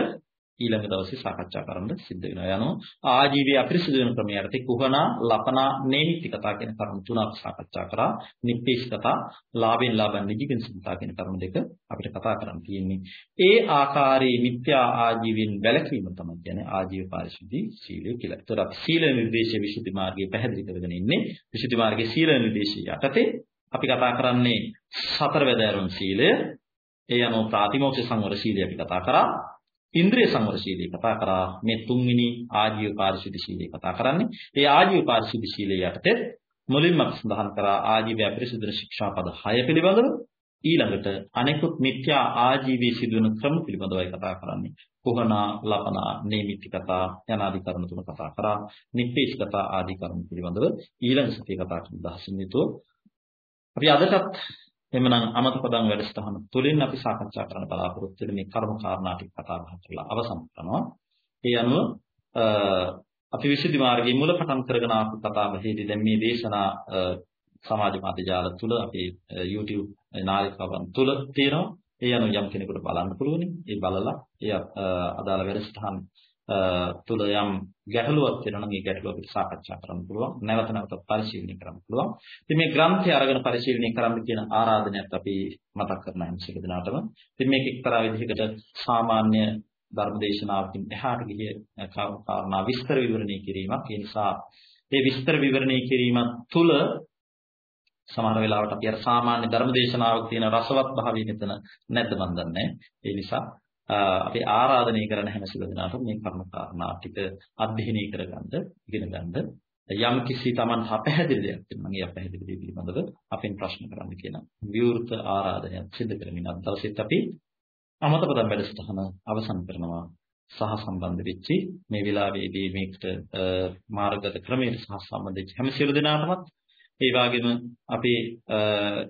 ඊළඟ දවසේ සාකච්ඡා කරන්න සිද්ධ වෙනවා. යනෝ ආජීවයේ අපිරිසිදු වෙන ක්‍රමයට කුහනා, ලපනා, නේමිතිකතා කියන කරුණු තුනක් සාකච්ඡා කරා. නිප්පේශකතා, ලාභෙන් ලාභන් නිදිගෙනසුතා කියන කරුණු දෙක අපිට කතා කරන්න තියෙන්නේ. ඒ ආකාරයේ මිත්‍යා ආජීවයෙන් වැළකීම තමයි කියන්නේ ආජීව පාරිශුද්ධි සීලය කියලා. ඒතර අපි සීල නිර්දේශ විසුද්ධි මාර්ගයේ පැහැදිලි කරගෙන ඉන්නේ. විසුද්ධි මාර්ගයේ සීල නිර්දේශය යටතේ අපි කතා කරන්නේ සතර වැදෑරුම් සීලය. ඒ අනුව ප්‍රාතිමෝක්ෂ සංවර සීලය අපි කතා කරා. ඉන්ද්‍රිය සංවර ශීලයේ කතා කරා මේ තුන්වෙනි ආජීව පාරිශුද්ධ ශීලයේ කතා කරන්නේ. ඒ ආජීව පාරිශුද්ධ ශීලයේ යටතේ මුලින්ම සඳහන් කරා ආජීව අපරිශුද්ධ ශික්ෂාපද 6 පිළිබඳව ඊළඟට අනෙකුත් මිත්‍යා ආජීවයේ සිදුවන ක්‍රම පිළිබඳවයි කතා කරන්නේ. කුහනා, ලපනා, නේමිති කතා යන ආදී කරුණු තුන කතා කරා. නිප්පේශ කතා ආදී කරුණු පිළිබඳව ඊළඟ සතියේ කතා කරන දහසින් යුතුව අපි අදටත් එමනම් අමතපදං වැඩසටහන තුළින් අපි සාකච්ඡා කරන්න බලාපොරොත්තු වෙන මේ කර්ම කාරණා ටික කතා බහ කරලා අවසන් කරනවා. ඒ අනුව අපි විසුද්ධි මාර්ගයේ මුල පටන් කරගෙන ආපු කතා බහේදී දැන් මේ දේශනා සමාජ මාධ්‍ය ජාල තුල අපේ YouTube නාලිකාවන් තුල තියෙනවා. ඒ අනුව යම් කෙනෙකුට බලන්න පුළුවන්. ඒ බලලා ඒ අදාළ වැඩසටහන් තුල යම් ගැටලුවක් වෙනවා නම් ඒ ගැටලුව අපිට සාකච්ඡා කරන්න පුළුවන්. නැවත නැවත පරිශීලනය කරන්න පුළුවන්. ඉතින් මේ ග්‍රන්ථය අරගෙන පරිශීලනය කරන්න කියන ආරාධනයත් අපි මතක් කරන හැම සික දිනාටම. ඉතින් මේක එක්තරා විදිහකට සාමාන්‍ය ධර්මදේශනාවකින් එහාට ගිය කාරණා විස්තර විවරණය කිරීමක්. ඒ නිසා මේ විස්තර විවරණය කිරීම තුළ සමහර වෙලාවට අපි අර සාමාන්‍ය ධර්මදේශනාවක තියෙන රසවත් භාවය මෙතන නැද්ද මන් දන්නේ. ඒ නිසා අපි ආරාධනය කරන හැම සිලදනාටම මේ කර්ම කාරණා ටික අධ්‍යයනය කරගන්න ඉගෙන ගන්න. යම් කිසි Taman අපැහැදිලි දෙයක් තියෙනවා නම් ඒ අපැහැදිලි දේ පිළිබඳව අපෙන් ප්‍රශ්න කරන්න කියන විවෘත ආරාධනයක් සිදු කරමින් අද දවසේත් අපි අමතපදම් වැඩසටහන අවසන් කරනවා. සහ සම්බන්ධ වෙච්චි මේ වෙලාවේදී මේකට මාර්ගගත ක්‍රමයට සහ සම්බන්ධ වෙච්ච හැම සියලු දෙනාටමත් ඒ වගේම අපේ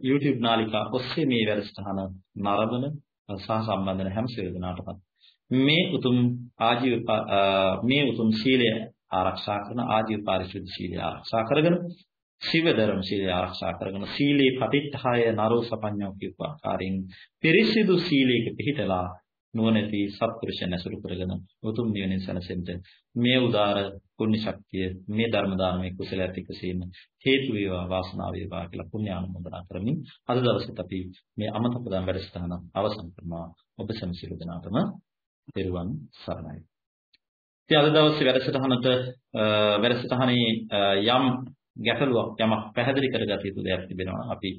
YouTube නාලිකා ඔස්සේ මේ වැඩසටහන නරඹන සහ සම්බන්ධ වෙන හැම සියලු දෙනාටම මේ උතුම් ආජීව මේ උතුම් සීලය ආරක්ෂා කරන ආජීව පාරිශුද්ධ සීලය ආරක්ෂා කරගෙන ශිව ධර්ම සීලය ආරක්ෂා කරගෙන සීලේ පටිච්චහය නරෝ සපඤ්ඤෝ කියපු ආකාරයෙන් පිරිසිදු සීලයක පිහිටලා නුවණැති සත්පුරුෂයන් ඇසුරු කරගෙන උතුම් නිවනින් සැනසෙන්න මේ උදාර පුණ්‍ය ශක්තිය මේ ධර්ම දානමේ කුසලයට එකසීම හේතු වේවා වාසනාව වේවා කියලා පුණ්‍ය ආනුමෝදනා කරමින් අද දවසේත් අපි මේ අමතපදම් වැඩසටහන අවසන් කරනවා ඔබ සැම සියලු දෙනාටම පෙරුවන් සරණයි. ඉතින් අද දවසේ වැඩසටහනට වැඩසටහනේ යම් ගැටලුවක් යමක් පැහැදිලි කරගත යුතු දෙයක් තිබෙනවා. අපි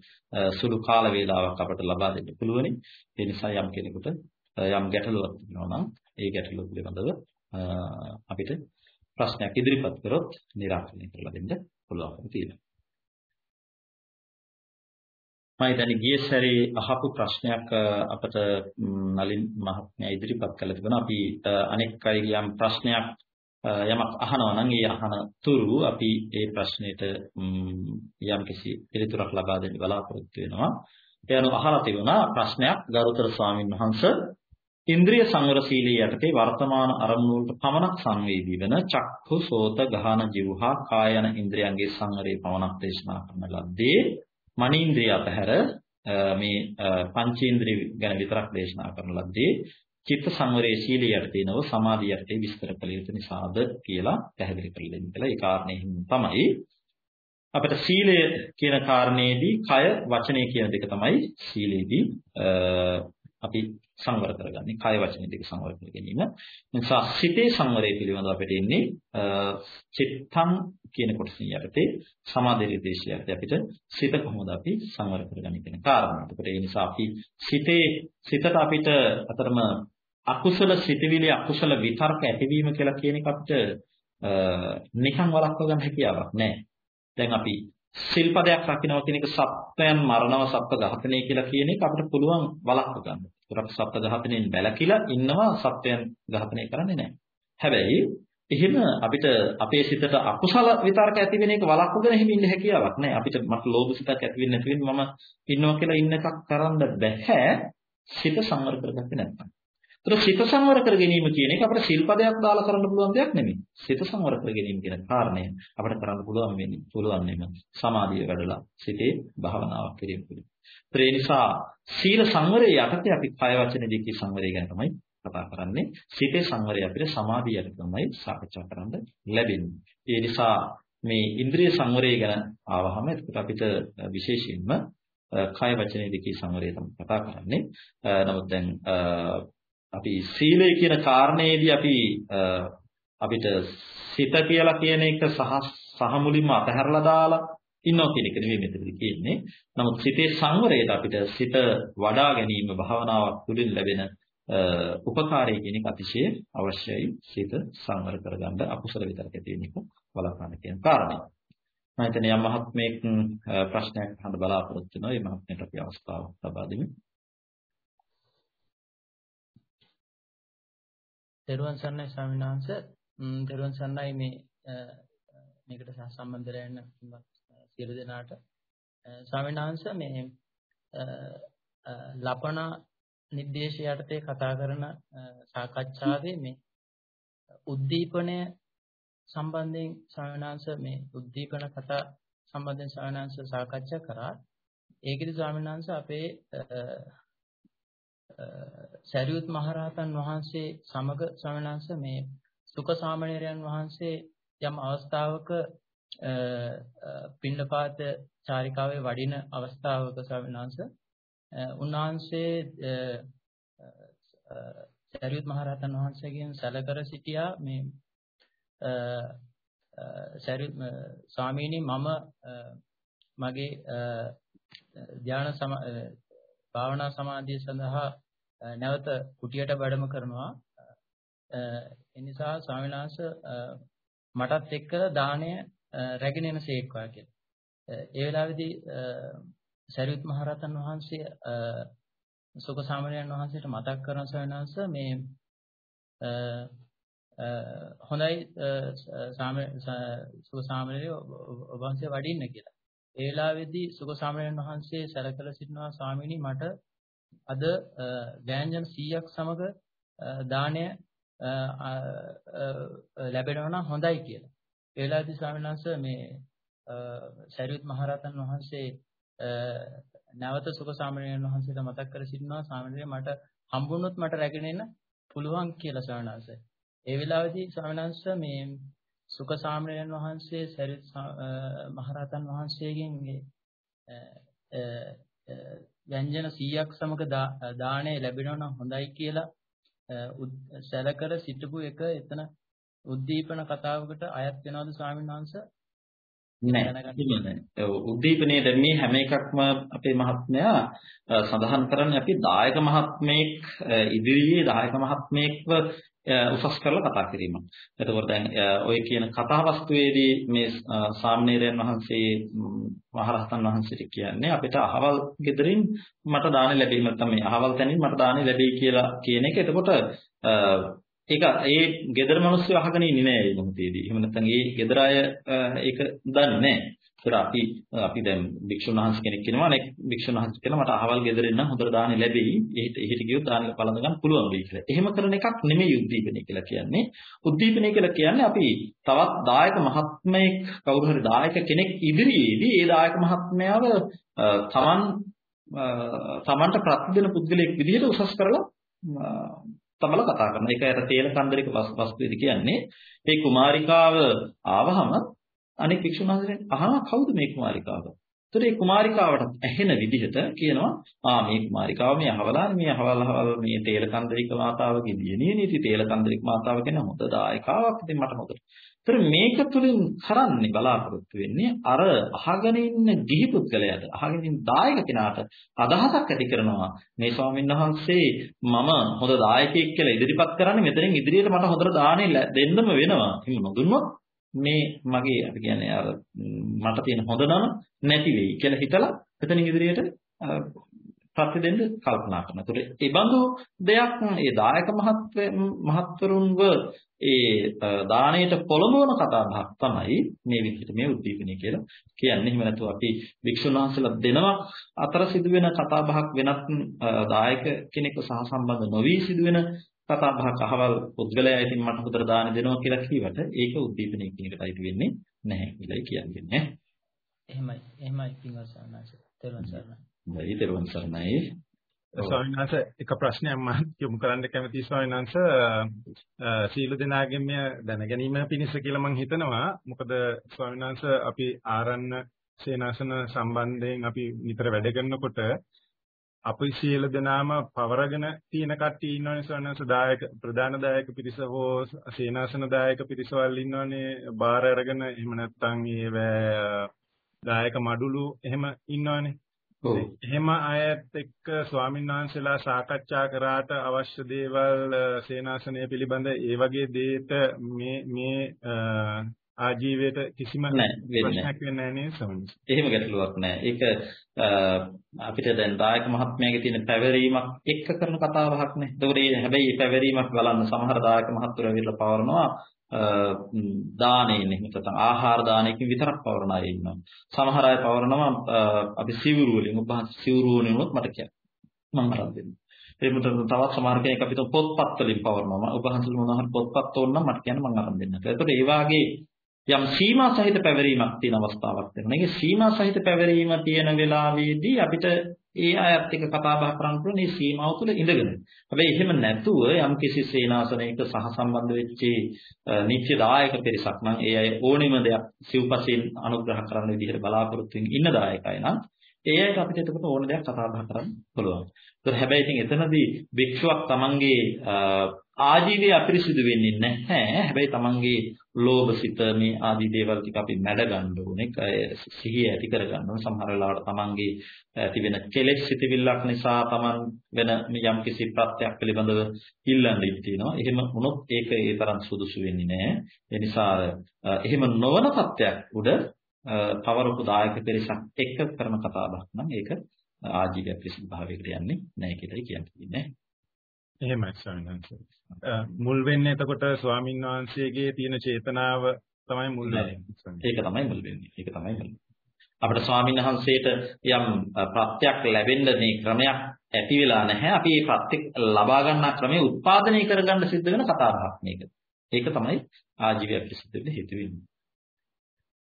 සුළු කාල වේලාවක් අපට ලබා දෙන්න පුළුවනි. ඒ නිසා යම් කෙනෙකුට යම් ගැටලුවක් තියෙනවා නම් ඒ ගැටලුව පිළිබඳව අපිට ප්‍රශ්නයක් ඉදිරිපත් කරොත් निराකරණය කරලා දෙන්න පුළුවන්කම තියෙනවා. මම හිතන්නේ ගිය සැරේ අහපු ප්‍රශ්නයක් අපට නලින් මහත්මයා ඉදිරිපත් කළා තිබුණා. අපි අනෙක් අයගේ යම් ප්‍රශ්නයක් යමක් අහනවා නම් ඒ අහන තුරු අපි ඒ ප්‍රශ්නෙට යම් කිසි පිළිතුරක් ලබා දෙන්න බලාපොරොත්තු වෙනවා. ඒ අනුව අහලා තිබුණා ප්‍රශ්නයක් ගරුතර ස්වාමින් වහන්සේ ඉන්ද්‍රිය සංවර සීලයේ යටතේ වර්තමාන අරමුණු වලට පමණක් සංවේදී වෙන චක්ඛු සෝත ගහන જીවහා කායන ඉන්ද්‍රියන්ගේ සංවරේ පමණක් දේශනා කරන ලද්දේ මනීන්ද්‍රිය අතහැර මේ පංචේන්ද්‍රිය ගැන විතරක් දේශනා කරන ලද්දේ චිත්ත සංවරයේ සීලයේ යටතේ නව සමාධිය යටතේ විස්තර කළ යුතු නිසාද කියලා පැහැදිලි කරලා දෙන්න කියලා. ඒ කාරණේ තමයි. අපිට සීලය කියන කාරණේදී කය වචනය කියන දෙක තමයි සීලේදී අපි සංවර කරගන්නේ කය වචන දෙක සංවර කර ගැනීම. නිසා සිතේ සංවරය පිළිබඳව අපිට ඉන්නේ චිත්තං කියන කොටසින් යටතේ සමාධි නිර්දේශයත් අපිට සිත කොහොමද අපි සංවර කරගන්නේ කියන කාරණා. ඒකට ඒ නිසා අපි සිතේ සිතට අපිට අතරම අකුසල සිතවිලි අකුසල විතර්ක ඇතිවීම කියලා කියන එක අපිට නිකන් වළක්ව ගන්න හැකියාවක් නැහැ. දැන් අපි සිල්පදයක් රකින්නවා කියන එක සත්වයන් මරණව සත්ව ඝාතනය කියලා කියන එක අපිට පුළුවන් වළක්ව ගන්න. ඒකට අපි සත්ව ඝාතනයෙන් බැලකිලා ඉන්නවා සත්වයන් ඝාතනය කරන්නේ නැහැ. හැබැයි එහෙම අපිට අපේ සිතට අකුසල විතරක ඇති වෙන එක වළක්වගෙන එහෙම ඉන්න හැකියාවක් නැහැ. අපිට මට ලෝභ සිතක් ඇති වෙන්නේ නැති වෙන්නේ මම ඉන්නවා කියලා ඉන්න එකක් කරන්න බැහැ. සිත සංවර කරගත්තේ නැත්නම්. ඒතර සිත සංවර කර ගැනීම කියන එක අපිට සිල්පදයක් දාලා කරන්න පුළුවන් දෙයක් නෙමෙයි. සිත සංවර කර ගැනීම කියන කාරණය අපිට කරන්න පුළුවන් වෙන්නේ පුළුවන් නෙමෙයි. සමාධිය වැඩලා සිතේ භාවනාවක් කිරීම පිළිබඳ. ඒ නිසා සීල සංවරය යටතේ අපි කය වචන දෙකේ සංවරය ගැන තමයි කතා කරන්නේ. සිතේ සංවරය අපිට සමාධිය යටතේ තමයි සාකච්ඡා කරන්න ලැබෙන්නේ. ඒ නිසා මේ ඉන්ද්‍රිය සංවරය ගැන ආවහම එතකොට අපිට විශේෂයෙන්ම කය වචන දෙකේ සංවරය තමයි කතා කරන්නේ. නමුත් දැන් අපි සීලය කියන කාරණේදී අපි අපිට සිත කියලා කියන එක සහ සහ මුලින්ම අතහැරලා දාලා ඉන්නවා කියන එක නෙවෙයි මෙතනදී කියන්නේ. නමුත් සිතේ සංවරයට අපිට සිත වඩා ගැනීම භාවනාවක් තුළින් ලැබෙන උපකාරය කියන එක අතිශය අවශ්‍යයි. සිත සංවර කරගන්න අකුසල විතරක තියෙන එක බලපාන කියන කාරණය. මම හිතන්නේ යම් මහත්මයෙක් ප්‍රශ්නයක් අහන්න බලාපොරොත්තු වෙනවා. ඒ මහත්මයට අපි අවස්ථාව ලබා දෙමු. තෙරුවන් සරණයි ස්වාමීන් වහන්සේ. තෙරුවන් සරණයි මේ මේකට සම්බන්ධ වෙන සියලු දෙනාට. ස්වාමීන් වහන්සේ මේ ලපණ නිर्देशය යටතේ කතා කරන සාකච්ඡාවේ මේ උද්දීපනය සම්බන්ධයෙන් ස්වාමීන් මේ උද්දීපන කතා සම්බන්ධයෙන් ස්වාමීන් සාකච්ඡා කරා. ඒකෙදි ස්වාමීන් අපේ සරියුත් මහරහතන් වහන්සේ සමග ශ්‍රවණංශ මේ සුඛ සාමණේරයන් වහන්සේ යම් අවස්ථාවක පින්නපාත චාරිකාවේ වඩින අවස්ථාවක ශ්‍රවණංශ උන්වහන්සේ සරියුත් මහරහතන් වහන්සේගෙන් සැලකර සිටියා මේ සරියුත් ස්වාමීනි මම මගේ ධ්‍යාන භාවනා සමාධිය සඳහා නැවත කුටියට වැඩම කරනවා. ඒ නිසා ස්වාමීන් වහන්සේ මටත් එක්කලා දාණය රැගෙන එන සේක්වා කියලා. ඒ වෙලාවේදී සරියුත් මහරහතන් වහන්සේ සුඛ සාමණේරයන් වහන්සේට මතක් කරන ස්වාමීන් වහන්සේ මේ හොඳයි සුඛ සාමණේරය ඔබ වහන්සේ වඩින්න කියලා. ඒ වෙලාවේදී සුඛ සාමණේරයන් වහන්සේ සැලකලා සිටිනවා ස්වාමීනි මට අද ව්‍යංජන 100ක් සමග දාණය ලැබෙනවා නම් හොඳයි කියලා. ඒ වෙලාවේදී ස්වාමීන් වහන්සේ මේ සරියුත් මහරහතන් වහන්සේ නැවත සුඛ සාමණේරයන් වහන්සේට මතක් කර සිටිනවා සාමණේරය මට හම්බුනොත් මට රැගෙන එන්න පුළුවන් කියලා ස්වාමීන් වහන්සේ. ඒ වෙලාවේදී ස්වාමීන් වහන්සේ මේ සුඛ සාමණේරයන් වහන්සේ සරියුත් මහරහතන් වහන්සේගෙන් ව්‍යංජන 100ක් සමග දාණය ලැබෙනවා නම් හොඳයි කියලා සැලකර සිටපු එක එතන උද්දීපන කතාවකට අයත් වෙනවද ස්වාමීන් වහන්සේ? නෑ උද්දීපනයේ දැන් මේ හැම එකක්ම අපේ මහත්මයා සඳහන් කරන්නේ අපි දායක මහත්මයෙක් ඉදිරියේ දායක මහත්මයෙක්ව උසස් කරලා කතා කිරීම. එතකොට දැන් ඔය කියන කතා වස්තුවේදී මේ සාමණේරයන් වහන්සේ මහරහතන් වහන්සේට කියන්නේ අපිට අහවල් ගෙදරින් මට දාන ලැබෙයි නැත්නම් මේ අහවල් තැනින් මට දාන ලැබෙයි කියලා කියන එක. එතකොට ඒක ඒ ගෙදර මිනිස්සු අහගෙන ඉන්නේ නෑ මේ මොහොතේදී. එහෙම නැත්නම් ඒ ගෙදර අය ඒක දන්නේ නෑ. ඒතර අපි අපි දැන් භික්ෂුන් වහන්සේ කෙනෙක් කියනවා නේ භික්ෂුන් වහන්සේ කියලා මට අහවල් ගෙදරින් නම් හොඳට දාහනේ ලැබෙයි. එහෙට එහෙට ගියොත් දාහනේ පලඳ ගන්න පුළුවන් වෙයි කියලා. එහෙම කරන එකක් නෙමෙයි උද්දීපනය කියලා කියන්නේ. උද්දීපනය කියලා කියන්නේ අපි තවත් දායක මහත්මයෙක් කවුරු හරි දායක කෙනෙක් ඉදිරියේදී ඒ දායක මහත්මයාව තමන් තමන්ට ප්‍රති දෙන පුද්ගලයෙක් විදිහට උසස් කරලා තමල කතා කරනවා. ඒකට තේල කන්දරික වස්තුවේදී කියන්නේ මේ කුමාරිකාව ආවහම අනෙක් වික්ෂුන් වහන්සේගෙන් අහනවා කවුද මේ කුමාරිකාව? ඒතර මේ කුමාරිකාවට ඇහෙන විදිහට කියනවා ආ මේ කුමාරිකාව මේ අහවලා මේ අහවල් අහවල් මේ තේලකන්දරික මාතාවගේ දියණිය නීති තේලකන්දරික මාතාව කියන හොඳ දායකාවක් ඉතින් මට හොඳට. ඒතර මේක තුලින් කරන්නේ බලාපොරොත්තු වෙන්නේ අර අහගෙන ඉන්න ගිහි පුද්ගලයාට අහගෙන ඉන්න දායක කෙනාට අදහසක් ඇති කරනවා මේ ස්වාමීන් වහන්සේ මම හොඳ දායකයෙක් කියලා ඉදිරිපත් කරන්නේ මෙතනින් ඉදිරියට මට හොඳට දාණය දෙන්නම වෙනවා. එහෙම නොදුන්නොත් මේ මගේ අපි කියන්නේ අර මට තියෙන හොඳ නම නැති වෙයි කියලා හිතලා එතනින් ඉදිරියට ප්‍රති දෙන්න කල්පනා කරනවා. ඒකට ඒ බඳු දෙයක් ඒ දායක මහත්වරුන්ව ඒ දාණයට පොළඹවන කතා බහක් තමයි මේ විදිහට මේ උද්දීපනය කියලා කියන්නේ. එහෙම නැතුව අපි වික්ෂුන් වහන්සේලා දෙනවා අතර සිදුවෙන කතා බහක් වෙනත් දායක කෙනෙක්ව සහසම්බන්ධ නොවි සිදුවෙන කතා බහක් අහවල් පුද්ගලයා ඉතින් මට උතර දාන දෙනවා කියලා කිව්වට ඒක උද්දීපනය කියන එකට අයිති වෙන්නේ නැහැ කියලායි කියන්නේ. එහෙමයි. එහෙමයි පින්වත් සාරණාංශ. තෙරුවන් සරණයි. හොඳයි තෙරුවන් සරණයි. ස්වාමීන් වහන්සේ එක ප්‍රශ්නයක් මම යොමු කරන්න කැමතියි ස්වාමීන් වහන්සේ සීල දෙනාගෙන් මෙය දැනගැනීම පිණිස කියලා මම හිතනවා මොකද ස්වාමීන් වහන්සේ අපි ආරණ්‍ය සේනාසන සම්බන්ධයෙන් අපි නිතර වැඩ කරනකොට අපි සියලු දෙනාම පවරගෙන තියෙන කට්ටිය ඉන්නවනේ සවනස දායක ප්‍රධාන දායක පිරිස හෝ සේනාසන දායක පිරිසවල් ඉන්නවනේ බාර අරගෙන එහෙම නැත්නම් ඒ දායක මඩුළු එහෙම ඉන්නවනේ එහෙම අයත් එක්ක ස්වාමීන් වහන්සේලා සාකච්ඡා කරාට අවශ්‍ය දේවල් සේනාසනය පිළිබඳ ඒ වගේ දේට මේ මේ ආජීවයට කිසිම ප්‍රශ්නයක් වෙන්නේ නැහැ නේද එහෙම ගැටලුවක් නැහැ. ඒක අපිට දැන් දායක මහත්මයාගේ තියෙන පැවරීමක් එක්ක කරන කතාවක් නේ. ඒකෝට හැබැයි මේ පැවරීමක් බලන්න සමහර දායක මහත්තුරු ඇවිල්ලා පවරනවා දානෙන්නේ නැත්නම් ආහාර දානයකින් විතරක් පවරන අය ඉන්නවා. සමහර අය පවරනවා අපි සිවුරු වලින් ඔබ සිවුරු වලින් මට කියන්න. මම අරන් දෙන්න. ඒ මුතන තවත් සමහර කෙනෙක් අපිට පොත්පත් වලින් පවරනවා. ඔබ හන්සල් මොනවා හරි පොත්පත් ඕන නම් මට කියන්න මම අරන් දෙන්න. ඒකට ඒ වාගේ යම් සීමා සහිත පැවරීමක් තියෙන අවස්ථාවක් වෙනවා. මේකේ සීමා සහිත පැවරීම තියෙන වෙලාවේදී අපිට ඒ අයත් එක්ක කතා බහ කරන්න පුළුවන් මේ සීමාව තුළ ඉඳගෙන. හැබැයි එහෙම නැතුව යම් කිසි සේනාසනයක සහසම්බන්ධ වෙච්ච නිත්‍ය දායක පිරිසක් නම් ඒ අය ඕනෙම දෙයක් සිව්පසින් අනුග්‍රහ කරන විදිහට බලාපොරොත්තු වෙන ඉන්න දායකයි නම් ඒ අයට අපිට එතකොට ඕන දෙයක් කතා බහ කරන්න පුළුවන්. ඒත් හැබැයි ඉතින් එතනදී භික්ෂුවක් තමන්ගේ ආජීවය අපිරිසිදු වෙන්නේ නැහැ. හැබැයි තමන්ගේ ලෝභ සිත මේ ආදී දේවල් ටික අපි මැඩ ගන්න ඕනේ. සිහිය ඇති කර ගන්න ඕනේ. සමහර වෙලාවට තමන්ගේ ඇති වෙන කෙලෙස් සිතවිල්ලක් නිසා තමන් වෙන යම් කිසි ප්‍රත්‍යක් පිළිබඳව ඉල්ලන්න ඉතිනවා. එහෙම වුණොත් ඒක ඒ තරම් සුදුසු වෙන්නේ නැහැ. ඒ නිසා එහෙම නොවන තත්ත්වයක් උඩ පවරපු දායක පිරිසක් එක්ක කරන කතා බහක් නම් ඒක ආජීවය පිරිසිදු භාවයකට යන්නේ නැහැ කියලායි කියන්නේ. එහෙමයි ස්වාමීන් වහන්සේ. මුල් වෙන්නේ එතකොට ස්වාමින් වහන්සේගේ තියෙන චේතනාව තමයි මුල් වෙන්නේ. ඒක තමයි මුල් වෙන්නේ. ඒක තමයි මුල්. අපිට ස්වාමීන් වහන්සේට යම් ප්‍රත්‍යක් ලැබෙන්න මේ ක්‍රමයක් ඇති වෙලා නැහැ. අපි මේ ප්‍රත්‍යක් ලබා ගන්නා ක්‍රමය උත්පාදනය කරගන්න සිද්ධ වෙන කතාවක් මේක. ඒක තමයි ආජීවය ප්‍රසිද්ධ වෙන්න හේතු වෙන්නේ.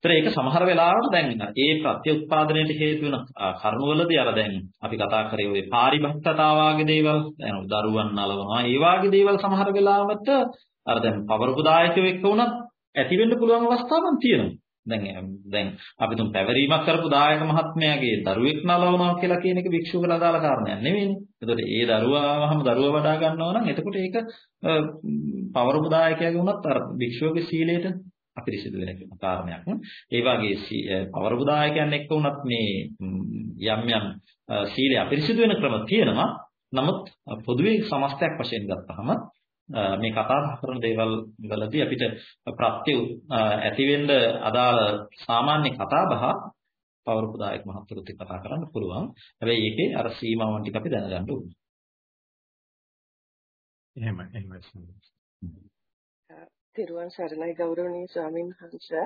ඒතර ඒක සමහර වෙලාවට දැන් ඒ ප්‍රත්‍ය උත්පාදනයට හේතු වෙන කරුණවලදී අර දැන් අපි කතා කරේ ওই පාරිභක්තතාවාගේ දේවල් දැන් දරුවන් නලවනවා ඒ වාගේ දේවල් සමහර වෙලාවට අර දැන් පවරපු දායකයෝ එක්ක වුණත් ඇති වෙන්න පුළුවන් අවස්ථාවන් තියෙනවා. දැන් දැන් අපි තුන් පැවරීමක් කරපු දායක මහත්මයාගේ දරුවෙක් නලවනවා කියලා කියන එක භික්ෂුවකට අදාළ කාරණයක් නෙවෙයිනේ. එතකොට ඒ දරුවාවම දරුවා වඩා ගන්නවා නම් එතකොට ඒක පවරපු දායකයාගේ වුණත් අර භික්ෂුවගේ සීලයට අපිරිසිදු වෙන කාරණයක්. ඒ වගේ පවරබුදායකයන් එක්ක වුණත් මේ යම් යම් සීලය අපිරිසිදු වෙන ක්‍රම තියෙනවා. නමුත් පොදුවේ සමස්තයක් වශයෙන් ගත්තහම මේ කතා කරන දේවල් වලදී අපිට ප්‍රත්‍ය ඇති වෙන්න අදාළ සාමාන්‍ය කතා බහ පවරපුදායක මහත්තුරුත් කතා කරන්න පුළුවන්. හැබැයි ඒකේ අර සීමාවන් ටික අපි දැනගන්න ඕනේ. එහෙමයි එහෙමයි. තිරුවන් සරණයි ගෞරවනීය ස්වාමීන් වහන්සේ.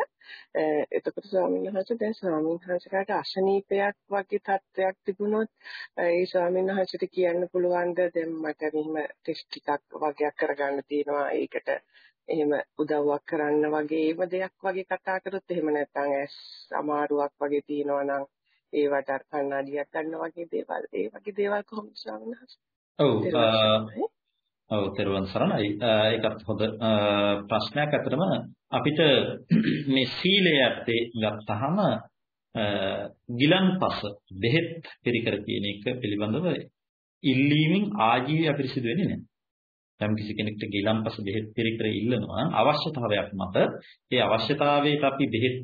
එතකොට ස්වාමීන් වහන්සේ දැන් ස්වාමීන් වහන්සේලාට අශනීපයක් වගේ තත්ත්වයක් තිබුණොත් ඒ ස්වාමීන් වහන්සේට කියන්න පුළුවන්ද දැන් මට මෙහිම ටෙස්ට් ටිකක් වගේක් කරගන්න තියෙනවා ඒකට එහෙම උදව්වක් කරන්න වගේ ඒව දෙයක් වගේ කතා කරොත් එහෙම නැත්නම් ඇස් අමාරුවක් වගේ තියෙනවා නම් ඒවට අර කන්නඩියක් ගන්න වගේ දේවල් ඒ වගේ දේවල් කොහොමද ස්වාමීන් වහන්සේ? ඔව් ඔව් තෙරුවන් සරණයි. ඒකත් හොඳ ප්‍රශ්නයක් අතරම අපිට මේ සීලය ඇත්තේ ගත්තාම ගිලන්පස බෙහෙත් පිරිකර කියන එක පිළිබඳව ඉල්ලීමෙන් ආජීවය අපිරිසිදු වෙන්නේ නැහැ. යම් කිසි කෙනෙක්ට ගිලන්පස බෙහෙත් පිරිකර ඉල්ලනවා අවශ්‍යතාවයක් මත ඒ අවශ්‍යතාවයට අපි බෙහෙත්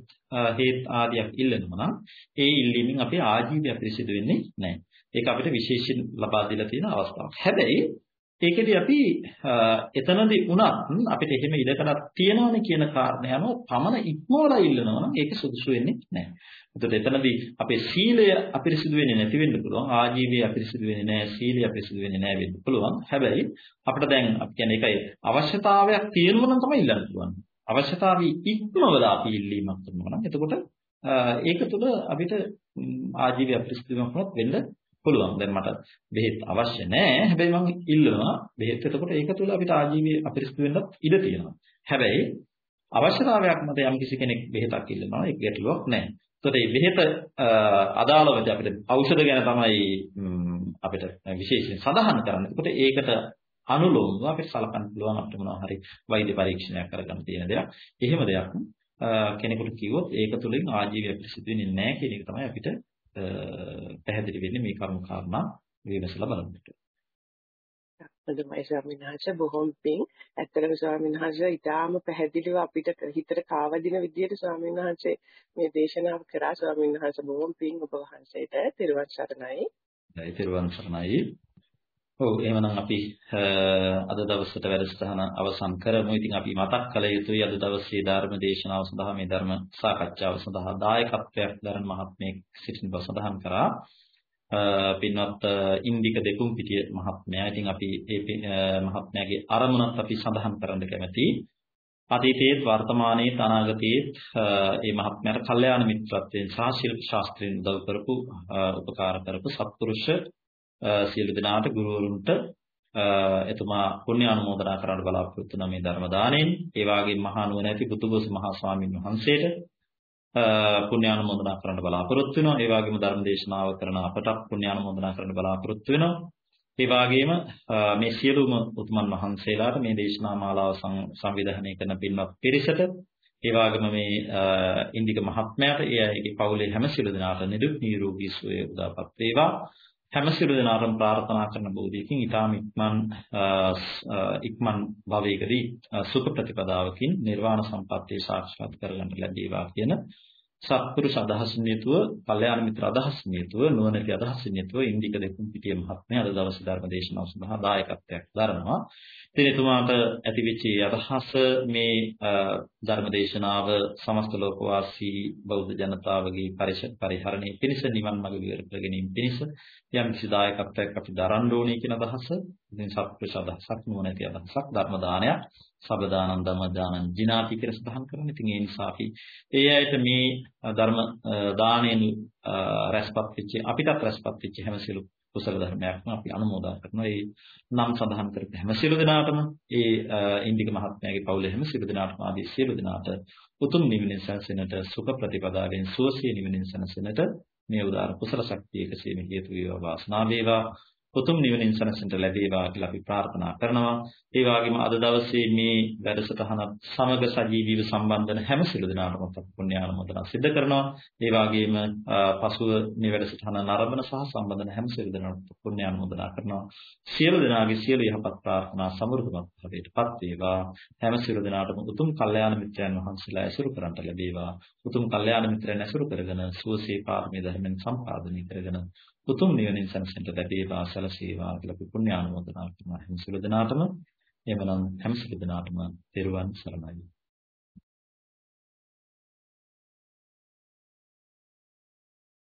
හේත් ආදියක් ඉල්ලනවා නම් ඒ ඉල්ලීමෙන් අපේ ආජීවය අපිරිසිදු වෙන්නේ නැහැ. ඒක අපිට විශේෂයෙන් ලබා දීලා තියෙන අවස්ථාවක්. හැබැයි ඒකෙදි අපි එතනදී වුණත් අපිට එහෙම ඉඩකඩක් තියෙනවනේ කියන කාරණය අනුව පමණ ඉක්මවලා ඉල්ලනවා නම් ඒක සුදුසු වෙන්නේ නැහැ. එතකොට එතනදී අපේ සීලය අපිරිසිදු වෙන්නේ නැති වෙන්න පුළුවන්. ආජීවය අපිරිසිදු වෙන්නේ නැහැ. සීලය අපිරිසිදු වෙන්නේ නැහැ වෙන්න පුළුවන්. හැබැයි අපිට දැන් අපි කියන්නේ ඒකයි අවශ්‍යතාවයක් තියෙනවා නම් තමයි ඉල්ලන්න පුළුවන්. අවශ්‍යතාවය ඉක්මවලා අපි ඉල්ලීමක් කරනවා නම් එතකොට ඒක තුළ අපිට ආජීවය අපිරිසිදු වෙන්න පුළුවන්. දැන් මට බෙහෙත් අවශ්‍ය නැහැ. හැබැයි මම ඉල්ලනවා බෙහෙත්. එතකොට ඒක තුළ අපිට ආජීවයේ අපිරිසිදු වෙන්නත් ඉඩ තියෙනවා. හැබැයි අවශ්‍යතාවයක් මත යම් කිසි කෙනෙක් බෙහෙතක් ඉල්ලනවා ඒක ගැටලුවක් නැහැ. එතකොට මේ බෙහෙත අදාළව අපිට ඖෂධ ගැන තමයි අපිට විශේෂයෙන් සඳහන් කරන්නේ. එතකොට ඒකට අනුලෝමව අපිට සලකන්න පුළුවන් අපිට මොනවා හරි වෛද්‍ය පරීක්ෂණයක් කරගන්න තියෙන දෙයක්. එහෙම දෙයක් කෙනෙකුට කිව්වොත් ඒක තුළින් ආජීවය අපිරිසිදු වෙන්නේ නැහැ කියන එක තමයි අපිට පැහැදිලි වෙන්නේ මේ කරුණු කාරණා විමසලා බලනකොට. හොඳයි ස්වාමීන් වහන්සේ බොහොම පිං. ඇත්තටම ස්වාමීන් වහන්සේ ඊටාම පැහැදිලිව අපිට හිතට කාවදින විදියට ස්වාමීන් වහන්සේ මේ දේශනාව කරා ස්වාමීන් වහන්සේ බොහොම පිං ඔබ වහන්සේට තිරුවන් සරණයි. ඒ තිරුවන් සරණයි. ඔව් එහෙමනම් අපි අද දවසට වැඩසටහන අවසන් කරමු. ඉතින් අපි මතක් කළ යුතුයි අද දවසේ ධර්ම දේශනාව සඳහා මේ ධර්ම සාකච්ඡාව සඳහා දායකත්වයක් දරන මහත්මයෙක් සිටින බව සඳහන් කරා. පින්වත් ඉන්දික දෙකුම් පිටිය මහත්මයා. ඉතින් අපි ඒ මහත්මයාගේ අරමුණත් අපි සඳහන් කරන්න කැමැතියි. අතීතයේ වර්තමානයේ අනාගතයේ මේ මහත්මයාට කල්යාණ මිත්‍රත්වයෙන් සහ ශිල්ප ශාස්ත්‍රයෙන් උදව් කරපු උපකාර කරපු සත්පුරුෂ සියලු දෙනාට ගුරුවරුන්ට එතුමා පුණ්‍ය අනුමෝදනා කරන්න බලාපොරොත්තු වන මේ ධර්ම දාණයෙන්. ඒ වගේම මහා නුවණැති පුතුගොස් මහා ස්වාමීන් වහන්සේට පුණ්‍ය අනුමෝදනා කරන්න බලාපොරොත්තු වෙනවා. ඒ වගේම ධර්ම දේශනාව කරන අපට පුණ්‍ය අනුමෝදනා කරන්න බලාපොරොත්තු වෙනවා. ඒ වගේම මේ සියලුම උතුමන් වහන්සේලාට මේ දේශනා මාලාව සංවිධානය කරන පින්වත් පිරිසට ඒ වගේම මේ ඉන්දික මහත්මයාට ඒ අයගේ පවුලේ හැම සියලු දෙනාට නිදුක් නිරෝගී සුවය උදාපත් වේවා. හැම සියලු දෙනාටම ප්‍රාර්ථනා කරන බෝධියකින් ඊටාම ඉක්මන් ඉක්මන් භවයකදී සුඛ ප්‍රතිපදාවකින් නිර්වාණ සම්පත්තිය සාක්ෂාත් කරගන්න ලැබේවා කියන සත්පුරුෂ අදහසින් යුතුව, කල්යාණ මිත්‍ර අදහසින් යුතුව, නුවණැති අදහසින් යුතුව ඉන්දික දෙකුම් පිටියේ මහත්මයා අද දවසේ ධර්ම දේශනාව සඳහා දායකත්වයක් දරනවා. ඉතින් එතුමාට ඇතිවෙච්ච අදහස මේ ධර්ම දේශනාව සමස්ත ලෝකවාසී බෞද්ධ ජනතාවගේ පරිහරණය පිණිස නිවන් මඟ විවර කර ගැනීම පිණිස යම් කිසි දායකත්වයක් අපි දරන්න ඕනේ කියන අදහස. ඉතින් සත්පුරුෂ අදහසක් නුවණැති අදහසක් ධර්ම දානයක් සබදානං ධම්ම දානං ජිනාති කියලා සඳහන් කරනවා. ඉතින් ඒ නිසා අපි ඒ ඇයිට මේ ධර්ම දාණයෙන් රැස්පත් වෙච්ච අපිටත් රැස්පත් වෙච්ච හැම සියලු කුසල ධර්මයක්ම අපි අනුමෝදන් කරනවා. ඒ නම් සඳහන් කරපු හැම සියලු දෙනාටම ඒ ඉන්දික මහත්මයාගේ පවුලේ හැම සියලු දෙනාටම ආදී සියලු දෙනාට උතුම් නිවනින් සැනසෙන්නට සුඛ ප්‍රතිපදාවෙන් සුවසේ නිවනින් සැනසෙන්නට මේ උදාර කුසල ශක්තිය එකසේම හේතු වේවා වාසනාව වේවා උතුම් නිවනින් සැනසෙන්න ලැබේවා කියලා අපි ප්‍රාර්ථනා කරනවා. ඒ වගේම අද දවසේ මේ වැඩසටහන සමග සජීවීව සම්බන්ධ වෙන හැම සිළු දෙනාටම පුණ්‍යානුමෝදනා සිදු කරනවා. ඒ වගේම පසුව මේ වැඩසටහන නරඹන සහ සම්බන්ධ වෙන හැම සිළු දෙනාටම පුණ්‍යානුමෝදනා කරනවා. සියලු දෙනාගේ සියලු යහපත් ප්‍රාර්ථනා සමෘද්ධමත් භවයටපත් වේවා. හැම සිළු දෙනාටම උතුම් කල්යාණ මිත්‍රයන් වහන්සේලා ඇසුරු කරන්ට ලැබේවා. උතුම් කල්යාණ මිත්‍රයන් ඇසුරු කරගෙන සුවසේ පාරමී ධර්මෙන් සම්පාදනය කරගෙන උතුම් නිවනින් සැනසෙන්න ලැබේවා සැලසේවා කියලා අපි පුණ්‍ය ආනුමෝදනා කරනවා. හැම සිළු දෙනාටම. එමනම් හැම සිළු දෙනාටම තෙරුවන් සරණයි.